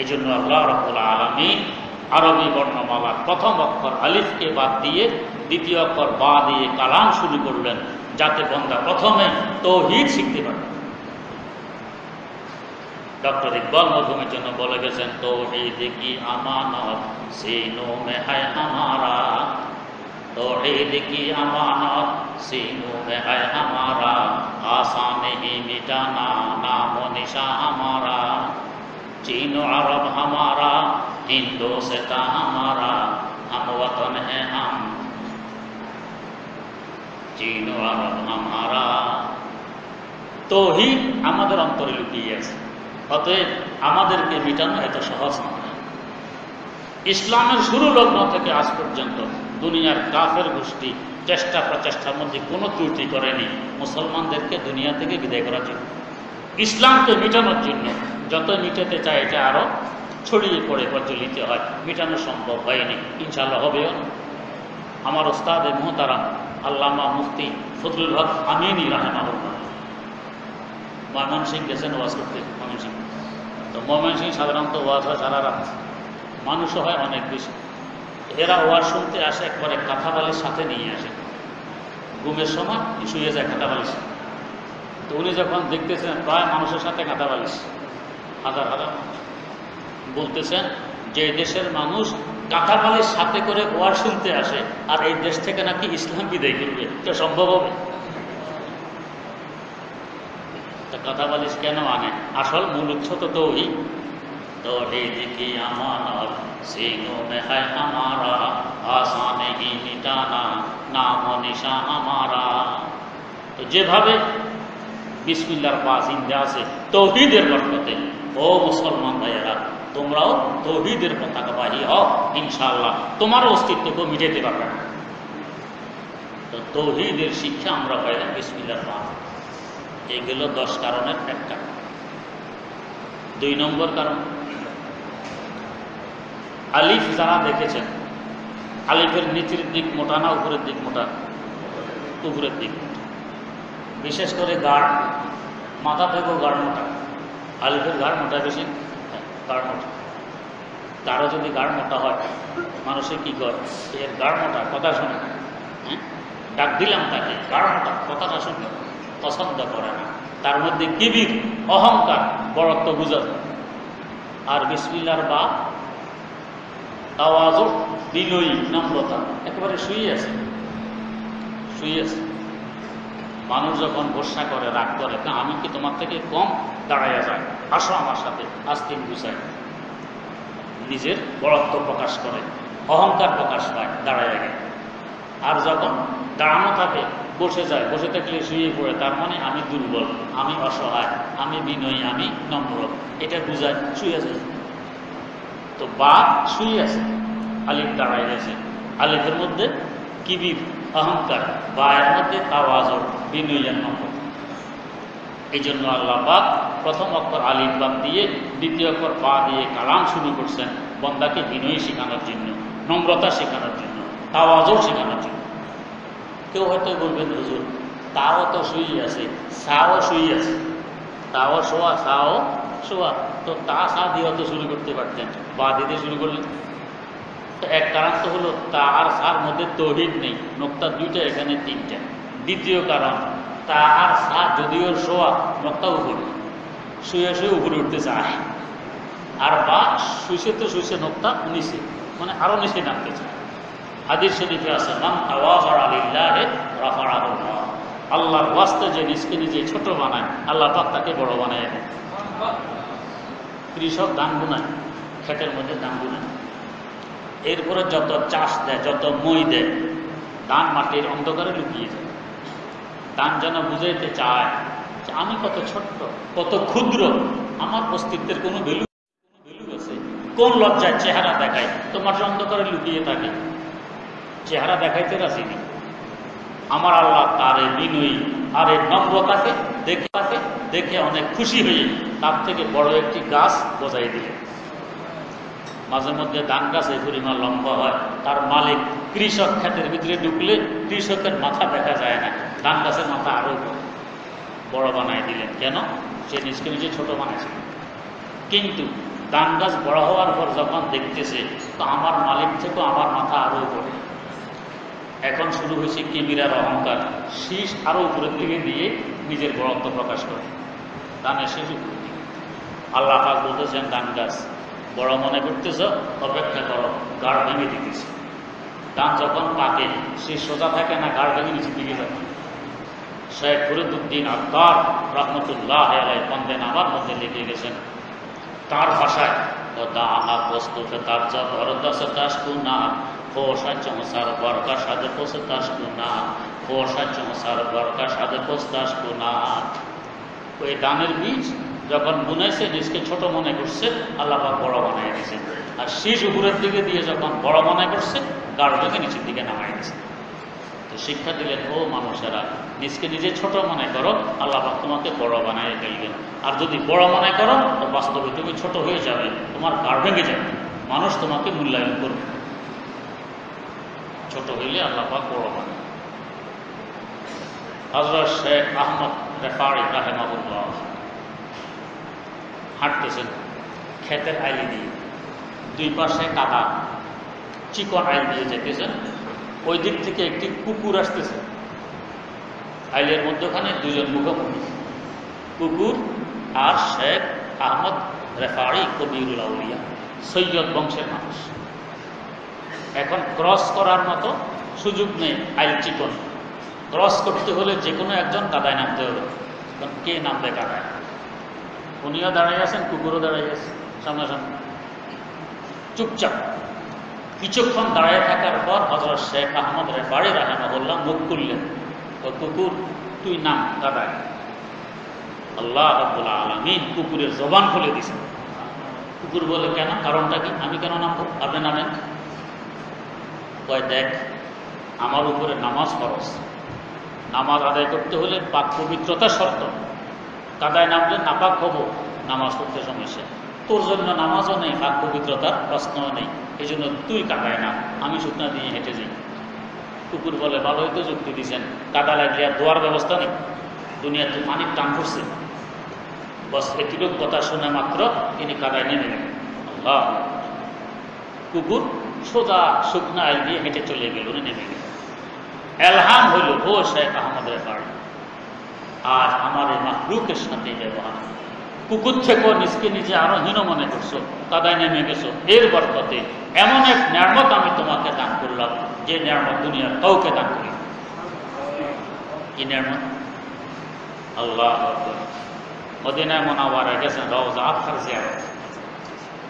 এই জন্য আল্লাহ রব্বুল আলমী আরবি বর্ণমালার প্রথম অক্ষর আলিফকে বাদ দিয়ে দ্বিতীয় অক্ষর বা দিয়ে কালাম শুরু করলেন, যাতে বন্দা প্রথমে তৌহিদ শিখতে পারে। ডক্টর ইকবাল মধুমের জন্য বলে গেছেন তৌহিদ কি আমানত সিনো মে হায় আমারা तोहीद की अमानत सीनों में है हमारा आसान ही मिटाना नाम निशा हमारा चीन अरब हमारा हिंदो से था हमारा हम वतन है हम চীন আরব হামারা তৌহিদ আমাদের অন্তরে লুকিয়ে আছে অতএব আমাদেরকে মিটানো এত সহজ নয়। ইসলামের শুরু লগ্ন থেকে আজ পর্যন্ত দুনিয়ার কাফের গোষ্ঠী চেষ্টা প্রচেষ্টার মধ্যে কোনো ত্রুটি করেনি। মুসলমানদেরকে দুনিয়া থেকে বিদায় করার জন্য। ইসলামকে মেটানোর জন্য যত মিটাতে চায় এটা আরও ছড়িয়ে পড়ে প্রচলিত হয়। মেটানো সম্ভব হয়নি। ইনশাল্লাহ হবেও আমার ওস্তাদে মোহতারাম আল্লামা মুফতি ফজলুল হক আমিনী রাহেমাহুল্লাহ। ময়মন সিং গেছেন, ওয়াজ করতে ময়মন সিং তো ময়মন সিং সাধারণত ওয়াজ হয় সারা রাত। মানুষও হয় অনেক বেশি। এরা ওয়াজ শুনতে আসে, একবারে কাঁথাবালির সাথে নিয়ে আসে। ঘুমের সময় শুয়ে যায় কাঁথাবালির সাথে। তো উনি যখন দেখতেছেন, প্রায় মানুষের সাথে কাঁথা বালিশ হাজার হাজার বলতেছেন, যে দেশের মানুষ কাঁথা বালিশ সাথে করে ওয়ার শুনতে আসে, আর এই দেশ থেকে নাকি ইসলাম বিদায় করবে। এটা সম্ভব হবে? তো কথা বলিস কেন আনে আসল মূল উৎস তো তোই। তৌহিদ কি আমানত সিনো মেহায় আমারা, আসান হি মিটানা নাম নিশা আমারা। তো যেভাবে বিসমিল্লার বাসিন্দা আছে, তৌহিদের বরকতে, ও মুসলমান ভাইয়েরা, তোমরাও তৌহিদের পতাকাবাহী হও ইনশাল্লাহ তোমারও অস্তিত্বকে মিটাতে পারবে না। তো তৌহিদের শিক্ষা আমরা পাই না বিসমিল্লার বাসিন্দা। পাশ এইগুলো দশ কারণের একটা। দুই নম্বর কারণ আলিফ যারা দেখেছেন আলিফের নিচের দিক মোটা না উপরের দিক মোটা? উপরের দিক বিশেষ করে গাঢ় মাথা থেকেও গাঢ় মোটা। আলিফের গাঢ় মোটা বেশি? হ্যাঁ, গাঢ় মোটা। তারও যদি গাঢ় মোটা হয় মানুষে কি করে? এর গাঢ় মোটা কথা শোনে। হ্যাঁ? ডাক দিলাম তাকে গাঢ় মোটা কথাটা শুনে পছন্দ করে না। তার মধ্যে কিবির অহংকার বড়ত্ব বুঝা যায়। আর বিসমিল্লার বা তাওয়াজ বিনয়ী নম্রতা, একেবারে শুয়ে আছে। শুয়ে আছে। মানুষ যখন ভরসা করে, রাগ করে তা আমি কি তোমার থেকে কম দাঁড়াইয়া যায় আসো আমার সাথে আস্তিন গুছায় নিজের বড়ত্ব প্রকাশ করে, অহংকার প্রকাশ পায়, দাঁড়াইয়া গেলে। আর যখন দাঁড়ানো থাকে বসে যায়, বসে থাকলে শুয়ে পড়ে, তার মানে আমি দুর্বল, আমি অসহায়, আমি বিনয়ী, আমি নম্র। এটা বুঝায়, শুয়ে আছে। তো বা শুয়ে আছে। আলিফ দাঁড়াই গেছে আলিফের মধ্যে কিবির, অহংকার বা এর মধ্যে তাওয়াজ বিনয়ের নম্বর এই জন্য আল্লাহ পাক প্রথম অক্ষর আলিফ বাদ দিয়ে দ্বিতীয় অক্ষর পা দিয়ে কালাম শুরু করছেন। বন্দাকে বিনয়ী শেখানোর জন্য, নম্রতা শেখানোর জন্য তাওয়াজও শেখানোর জন্য। কেউ হয়তো বলবেন, হুজুর, তাও তো শুয়ে আছে, সাও শুয়ে আছে। তাও শোয়া, সাও শোয়া। তো তা সা দিয়ে তো শুরু করতে পারতেন, বা দিতে শুরু করলেন। তো এক কারণ তো হলো তা আর সার মধ্যে তহিদ নেই, নোক্তা দুইটা, এখানে তিনটা। দ্বিতীয় কারণ তা আর সা যদিও শোয়া, নোক্তা উপরে। শুয়ে শুয়ে উপরে উঠতে চায়। আর বা শুষে তো শুষে নোক্তা নিচে মানে আরও নিচে নামতে চায়। হাদিস শরীফে আছে, মান তাওয়াবার আলিল্লাহ রাফারাহুল্লাহ আল্লাহর ওয়াস্তে যে নিজকে নিজে ছোট বানায়, আল্লাহ পাক তাকে বড় বানায় কৃষক ধান বুনায় ক্ষেতের মধ্যে ধান বুনায় এরপরে যত চাষ দেয়, যত মই দেয়, ধান মাটির অন্ধকারে লুকিয়ে যায়। ধান যেন বুঝাইতে চায় যে আমি কত ছোট্ট, কত ক্ষুদ্র, আমার অস্তিত্বের কোনো ভ্যালু ভ্যালু আছে? কোন লজ্জায় চেহারা দেখায়? তোমার অন্ধকারে লুকিয়ে থাকে। চেহারা দেখাইতে রাজি আমার আল্লাহ তার এই বিনয়ী আর এই নম্রতাকে দেখে তাকে দেখে অনেক খুশি হয়ে তার থেকে বড় একটি গাছ বজাই দিলেন। মাঝে মধ্যে ধান গাছ এই পরিমাণ লম্বা হয়, তার মালিক কৃষক ক্ষেতের ভিতরে ঢুকলে কৃষকের মাথা দেখা যায় না, ধান গাছের মাথা আরও বড়। বানাই দিলেন। কেন? সে নিজকে নিজে ছোট বানাইছে। কিন্তু ধান গাছ বড় হওয়ার পর যখন দেখতেছে, তো আমার মালিক থেকেও আমার মাথা আরও বড়। এখন শুরু হয়েছে কিবিরার অহংকার। শীষ আরও উপরের দিকে দিয়ে নিজের বড়ত্ব প্রকাশ করে। ধানের শেষ উপরের দিকে। আল্লাহ পাক বলতেছেন, ধান গাছ, বড় মনে করতেছ, অপেক্ষা করো, গাঢ় ভেঙে দিতেছে। ধান যখন পাকে, সে সোজা থাকে না, গাঢ় ভেঙে নিচের দিকে যাবে শেখ ফরিদুদ্দিন আক্তার রহমতুল্লাহ আলাই কন্দেন আমার মধ্যে লিখে গেছেন, তার ভাষায় দাহা প্রস্তুতে তার যা ভরদাসে তাসকু না খোসা চমসার বরকা সাদে পোষে তাসকু না খোসা চমসার বরকা সাদে পোষ তাসকু না। ওই দানের বীজ যখন বুনেছে নিজকে ছোট মনে করছে, আল্লাহ বড় বানাই দিয়েছে আর শীষ উপরের দিকে দিয়ে যখন বড় মনে করছে, গাঢ় থেকে নিচের দিকে নামাই দিয়েছে তো শিক্ষা দিলেন, ও মানুষেরা, নিজকে নিজে ছোট মনে করো, আল্লাহ তোমাকে বড় বানাই ফেলবেন। আর যদি বড় মনে করো, তো বাস্তবে তুমি ছোট হয়ে যাবে, তোমার গাঢ় ভেঙে যাবে। মানুষ তোমাকে মূল্যায়ন করবে। ছোট হইলে আল্লাহ পাক বড় বানায় হজরত শেখ আহমদ রেফার রাহেমাহুল্লাহ হাঁটতেছেন ক্ষেতের আইলি দিয়ে। দুই পাশে কাদা, চিকন আইল দিয়ে যেতেছেন। ওই দিক থেকে একটি কুকুর আসতেছে। আইলের মধ্যখানে দুজন মুখোমুখি। কুকুর আর Sheikh Ahmed referee Kabirul Syed বংশের মানুষ। এখন ক্রস করার মতো সুযোগ নেই, আইল চিকন। ক্রস করতে হলে যে কোনো একজন কাদায় নামতে হবে। কে নামবে কাদায়? উনিও দাঁড়িয়ে আছেন, কুকুরও দাঁড়িয়ে আছে, সামনাসামনি। চুপচাপ। কিছুক্ষণ দাঁড়িয়ে থাকার পর হজরত শেখ আহমদ রেফারি রাহেমহল্লা মুখ খুললেন। ও কুকুর, তুই নাম কাদায়। আল্লাহ আব্দুল্লাহ আলমিন কুকুরের জবান খুলে দিছেন কুকুর বলে, কেন? কারণটা কি? আমি কেন নামবো? আপনি নামেন? কয়, দেখ, আমার উপরে নামাজ খরচ নামাজ আদায় করতে হলে পাক পবিত্রতা শর্ত। কাদায় নামলে নাপাক হব, নামাজ পড়তে সমস্যা তোর জন্য নামাজও নেই, পাক পবিত্রতার প্রশ্নও নেই। এই জন্য তুই কাদায় নাম, আমি শুকনা দিয়ে হেঁটে যাই। কুকুর বলে, ভালোই তো যুক্তি দিচ্ছেন কাদা লাগলে আর দোয়ার ব্যবস্থা নেই। দুনিয়াতে পানির টান করছে বস, এটুকু কথা শুনে মাত্র তিনি কাদায় নেমে গেলেন। কুকুর সোজা শুকনা আইল দিয়ে হেঁটে চলে গেল উনি নেমে গেল এলহাম হইল, ও শেখ আহমদের বাড়ি। আর আমার এই মাহরুকের সাথে ব্যবহার। কুকুর থেকেও নিজকে নিজে আরও হীন মনে করছ, কাদায় নেমে গেছো। এর বরকতে এমন এক নিয়ামত আমি তোমাকে দান করলাম, যে নিয়ামত দুনিয়ার কাউকে দান করি কি নিয়ামত? আল্লাহ। মদিনায় মোনাওয়ারা গেছেন, রওজা আফার জিয়ারত।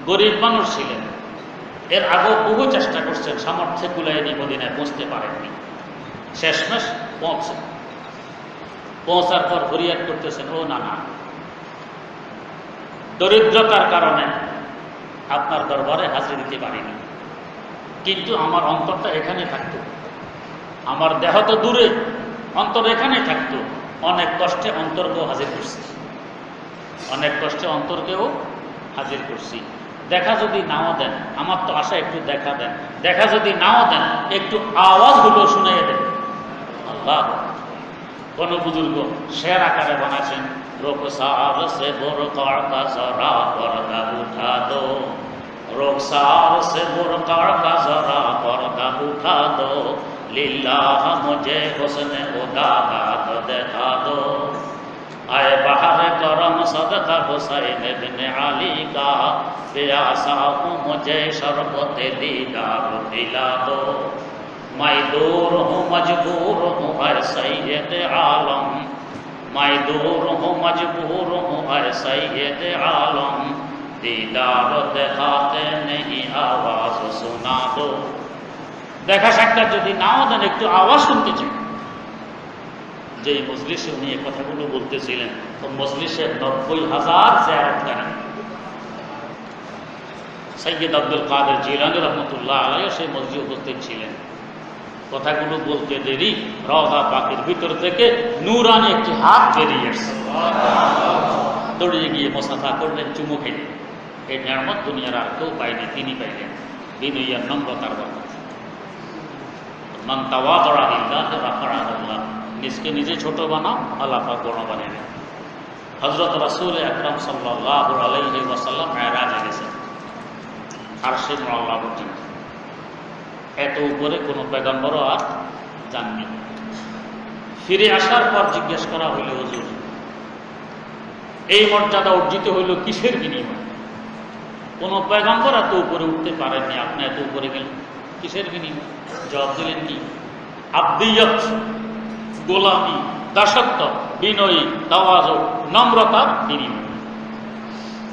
গরিব মানুষ ছিলেন। এর আগেও বহু চেষ্টা করছেন, সামর্থ্যে কুলাই নিয়ে মদিনায় পৌঁছতে পারেননি। শেষমেশ পৌঁছে পৌঁছার পর ফরিয়াদ করতেছেন, ও না না। দরিদ্রতার কারণে আপনার দরবারে হাজির দিতে পারিনি। কিন্তু আমার অন্তরটা এখানে থাকতো। আমার দেহ তো দূরে, অন্তর এখানে থাকতো। অনেক কষ্টে অন্তরকেও হাজির করছি। অনেক কষ্টে অন্তরকেও হাজির করছি। দেখা যদি নাও দেন, আমার তো আশা একটু দেখা দেন। দেখা যদি নাও দেন, একটু আওয়াজগুলো শুনে দেন। আল্লাহ। কোন বুজুর্গ শের আকারে বানাচ্ছেন রোকসার সে বোর কার কা জরা পর্দা উঠা দো। রোকসার সে বোর কার কা জরা পর্দা উঠা দো। লিল্লাহ মুঝে হুসনে উদা দাদ দেখা দো। आए बाहर करम सदका हुसैन बिन अली का प्यासा हूँ मुझे शरबत दीदार दिला दो मैं दूर हूँ मजबूर हूँ है सैयद आलम मैं दूर हूँ मजबूर हूँ है सैयद आलम दीदार देखाते नहीं आवाज सुना दो দেখা সাক্ষাৎ যদি নাও দেন একটু আওয়াজ শুনতে চাই যে মজলিসে উনি এই কথাগুলো বলতেছিলেন, তো মজলিসের নব্বই হাজার চেয়ারতকারী সৈয়দ আব্দুল কাদের জিলানি রহমতুল্লাহ আলাইও সেই মসজিদ উপস্থিত ছিলেন। কথাগুলো বলতে দেরি, রওজা পাখির ভিতর থেকে নুরানি একটি হাত বেরিয়ে এসছে দৌড়িয়ে গিয়ে মোসাফা করলেন, চুমু খেলেন। এই নিয়ামত দুনিয়ার আর কেউ পায়নি, তিনি পাইলেন। বিনয়ার নম্রতার কথা মান তাওয়া করা দিল্লাহ রাফারা আল্লাহ নিজকে নিজে ছোট বানাও, আল্লাহ বড় বানিয়ে নেন। হজরত রাসুল আকরম সাল্লাহ আলাইহি ওয়াসাল্লাম মেয়েরাজে গেছেন। আর সে পর্যন্ত এত উপরে কোনো পেগম্বরও আর যাননি। ফিরে আসার পর জিজ্ঞেস করা হইল, হুজুর, এই মর্যাদা অর্জিত হইল কিসের বিনিময়? কোনো পেগম্বর এত উপরে উঠতে পারেননি, আপনি এত উপরে গেলেন, কিসের বিনিময়? জবাব দিলেন কি? আব্দিয়ত গোলামি দাসত্ব, বিনয়ী দাওয়াজ নম্রতার বিনিময়।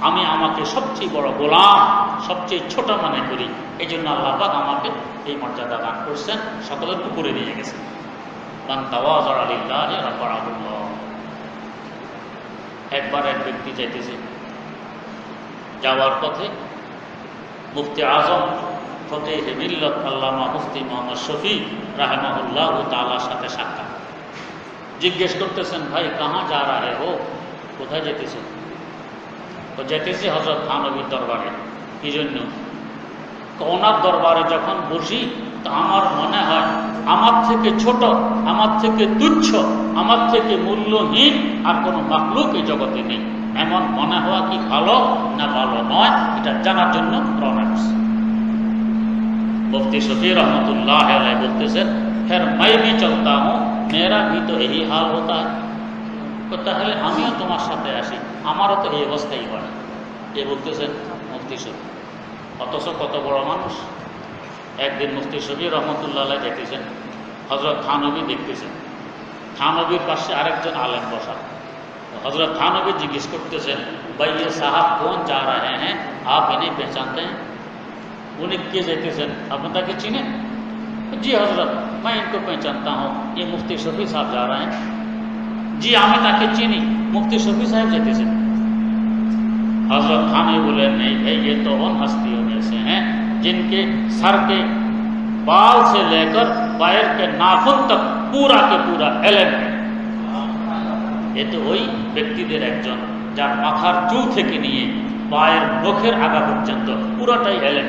আমি আমাকে সবচেয়ে বড় গোলাম, সবচেয়ে ছোট মনে করি। এই জন্য আল্লাহবাক আমাকে এই মর্যাদা দান করছেন, সকলের উপরে নিয়ে গেছেন। একবার এক ব্যক্তি যাইতেছে, যাওয়ার পথে মুফতি আজম ফতে আল্লামা মুফতি মোহাম্মদ শফি রাহমাহুল্লাহ তালার সাথে সাক্ষাৎ। জিজ্ঞেস করতেছেন, ভাই, কাহা যা রে হো? কোথায় যেতেছে? তো যেতেছি হজরত খানবীর দরবারে। কি জন্য? ওনার দরবারে যখন বসি, তা আমার মনে হয় আমার থেকে ছোট, আমার থেকে তুচ্ছ, আমার থেকে মূল্যহীন আর কোনো মাকলুক এই জগতে নেই। এমন মনে হওয়া কি ভালো না ভালো নয়? এটা জানার জন্য রওনা করছে মুফতি শফি রহমতুল্লাহ বলতেছেন बोलते से फिर मैं भी चलता हूँ मेरा भी तो यही हाल होता है তো তাহলে আমিও তোমার সাথে আসি আমারও তো এই অবস্থাই হয় এ বলতেছেন মুফতি শফি অথচ কত বড় মানুষ একদিন মুফতি শফি রহমতুল্লাহ দেখতেছেন হজরত থানবী দেখতেছেন থানবীর পাশে আরেকজন আলেম বসা হজরত থানবী জিজ্ঞেস করতেছেন ভাই ये साहब कौन जा रहे हैं आप इन्हें पहचानते हैं उन्हें কে যেতেছেন আপনি তাকে চিনেন जी हजरत मैं इनको पहचानता हूँ ये मुफ्ती शफी साहब जा रहे हैं जी আমি তাকে চিনি মুফতি শফি সাহেব যেতেছেন हजरत थाने बोले नहीं भाई ये तो उन हस्तियों में से हैं जिनके सर के बाल से लेकर पैर के नाखुन तक पूरा के पूरा एलेन है এ তো ওই ব্যক্তিদের একজন যার মাথার চুল থেকে নিয়ে পায়ের নখের আগা পর্যন্ত পুরোটাই এলেন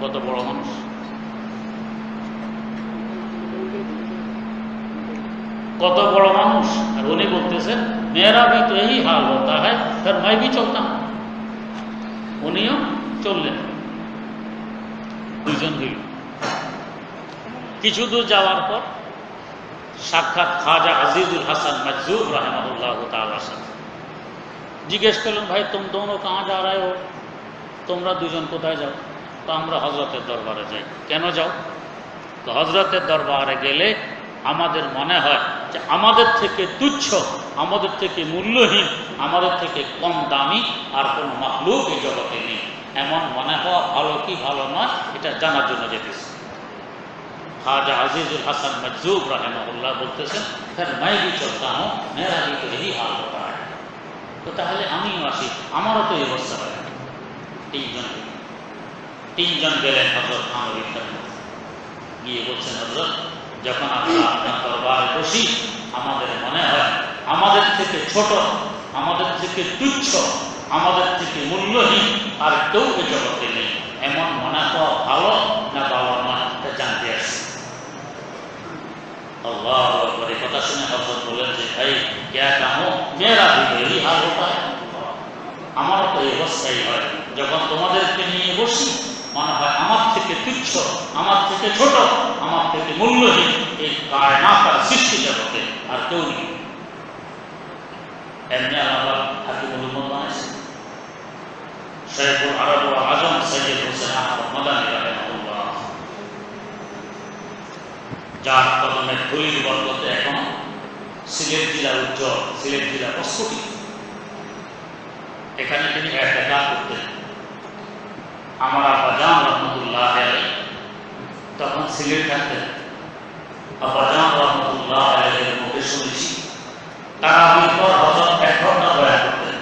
কত বড় মানুষ কত বড় মানুষ? আর উনি বলতেছেন, মেয়েরা ভি তো এই হাল হতা হয় তার মাই ভি চলতাম উনিও চললেন। দুজন হইল কিছু দূর যাওয়ার পর সাক্ষাৎ খাজা আজিজুল হাসান মজুব রহমতুল্লাহ তালার সাথে। জিজ্ঞেস করলেন, ভাই, তুম দোনো কাহা যা রায় ও তোমরা দুজন কোথায় যাও? তো আমরা হজরতের দরবারে যাই। কেন যাও? তো হজরতের দরবারে গেলে আমাদের মনে হয় যে আমাদের থেকে তুচ্ছ, আমাদের থেকে মূল্যহীন, আমাদের থেকে কম দামি আর কোন মাহলুক এই জগতে নেই। এমন মনে হওয়া ভালো কি ভালো নয়, এটা জানার জন্য যেতে খাজা আজিজুল হাসান মজুব রাহেমাহুল্লাহ বলতেছেন ফের মাই ভি চলতা মেয়েরা তো এই হাল তো তাহলে আমিও আসি, আমারও তো এই অবস্থা হয়। তিনজন তিনজন গেলেন হজরত আমার গিয়ে বলছেন হজরত যখন আমরা আপনার বসি, আমাদের মনে হয় আমাদের থেকে ছোট, আমাদের থেকে তুচ্ছ, আমাদের থেকে মূল্যহীন আর কেউ এ জগতে নেই। এমন মনে হওয়া ভালো না বাবা মা এটা জানতে আসে আমার কথা বলেন যে, ভাই আমারও তো এই অবস্থাই হয়, যখন তোমাদেরকে নিয়ে বসি মনে হয় আমার থেকে তুচ্ছ, আমার থেকে ছোট, আমার থেকে মূল্যহীন। এই কায়নাতার সৃষ্টি জগতে আর কেউ নেই। এমনি আল্লাহ হাকিমুল উম্মত বানাইছে। শেখুল আরব আজম সৈয়দ হোসেন আহমদ মাদানী যার কদমের ধুলির বরকতে এখন সিলেট জেলার উজ্জ্বল, সিলেট জেলার প্রস্তুতি এখানে তিনি একটা করতেন। আমার আব্বাজান রহমতুল্লাহ তখন সিলেট থাকতেন। আব্বাজান রহমতুল্লাহ আলাইয়ের মুখে শুনেছি। তারা পর হজরত এক ঘণ্টা বয়ান করতেন।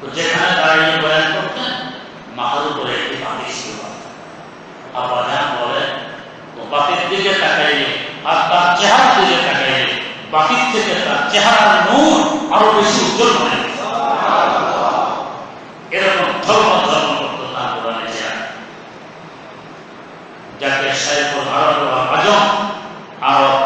তো যেখানে দাঁড়িয়ে বয়ান করতেন, মাথার উপরে একটি পাখি ছিল। আব্বাজান বলেন তো পাখির দিকে তাকাইলে আর তার চেহারা দিকে তাকাইলে পাখির থেকে তার চেহারার নূর আরও বেশি উজ্জ্বল মনে এরকম ধর্ম ধর্ম করতো তার কোরআনে চেহারা যাকে শাইখুল আরব আজম আরব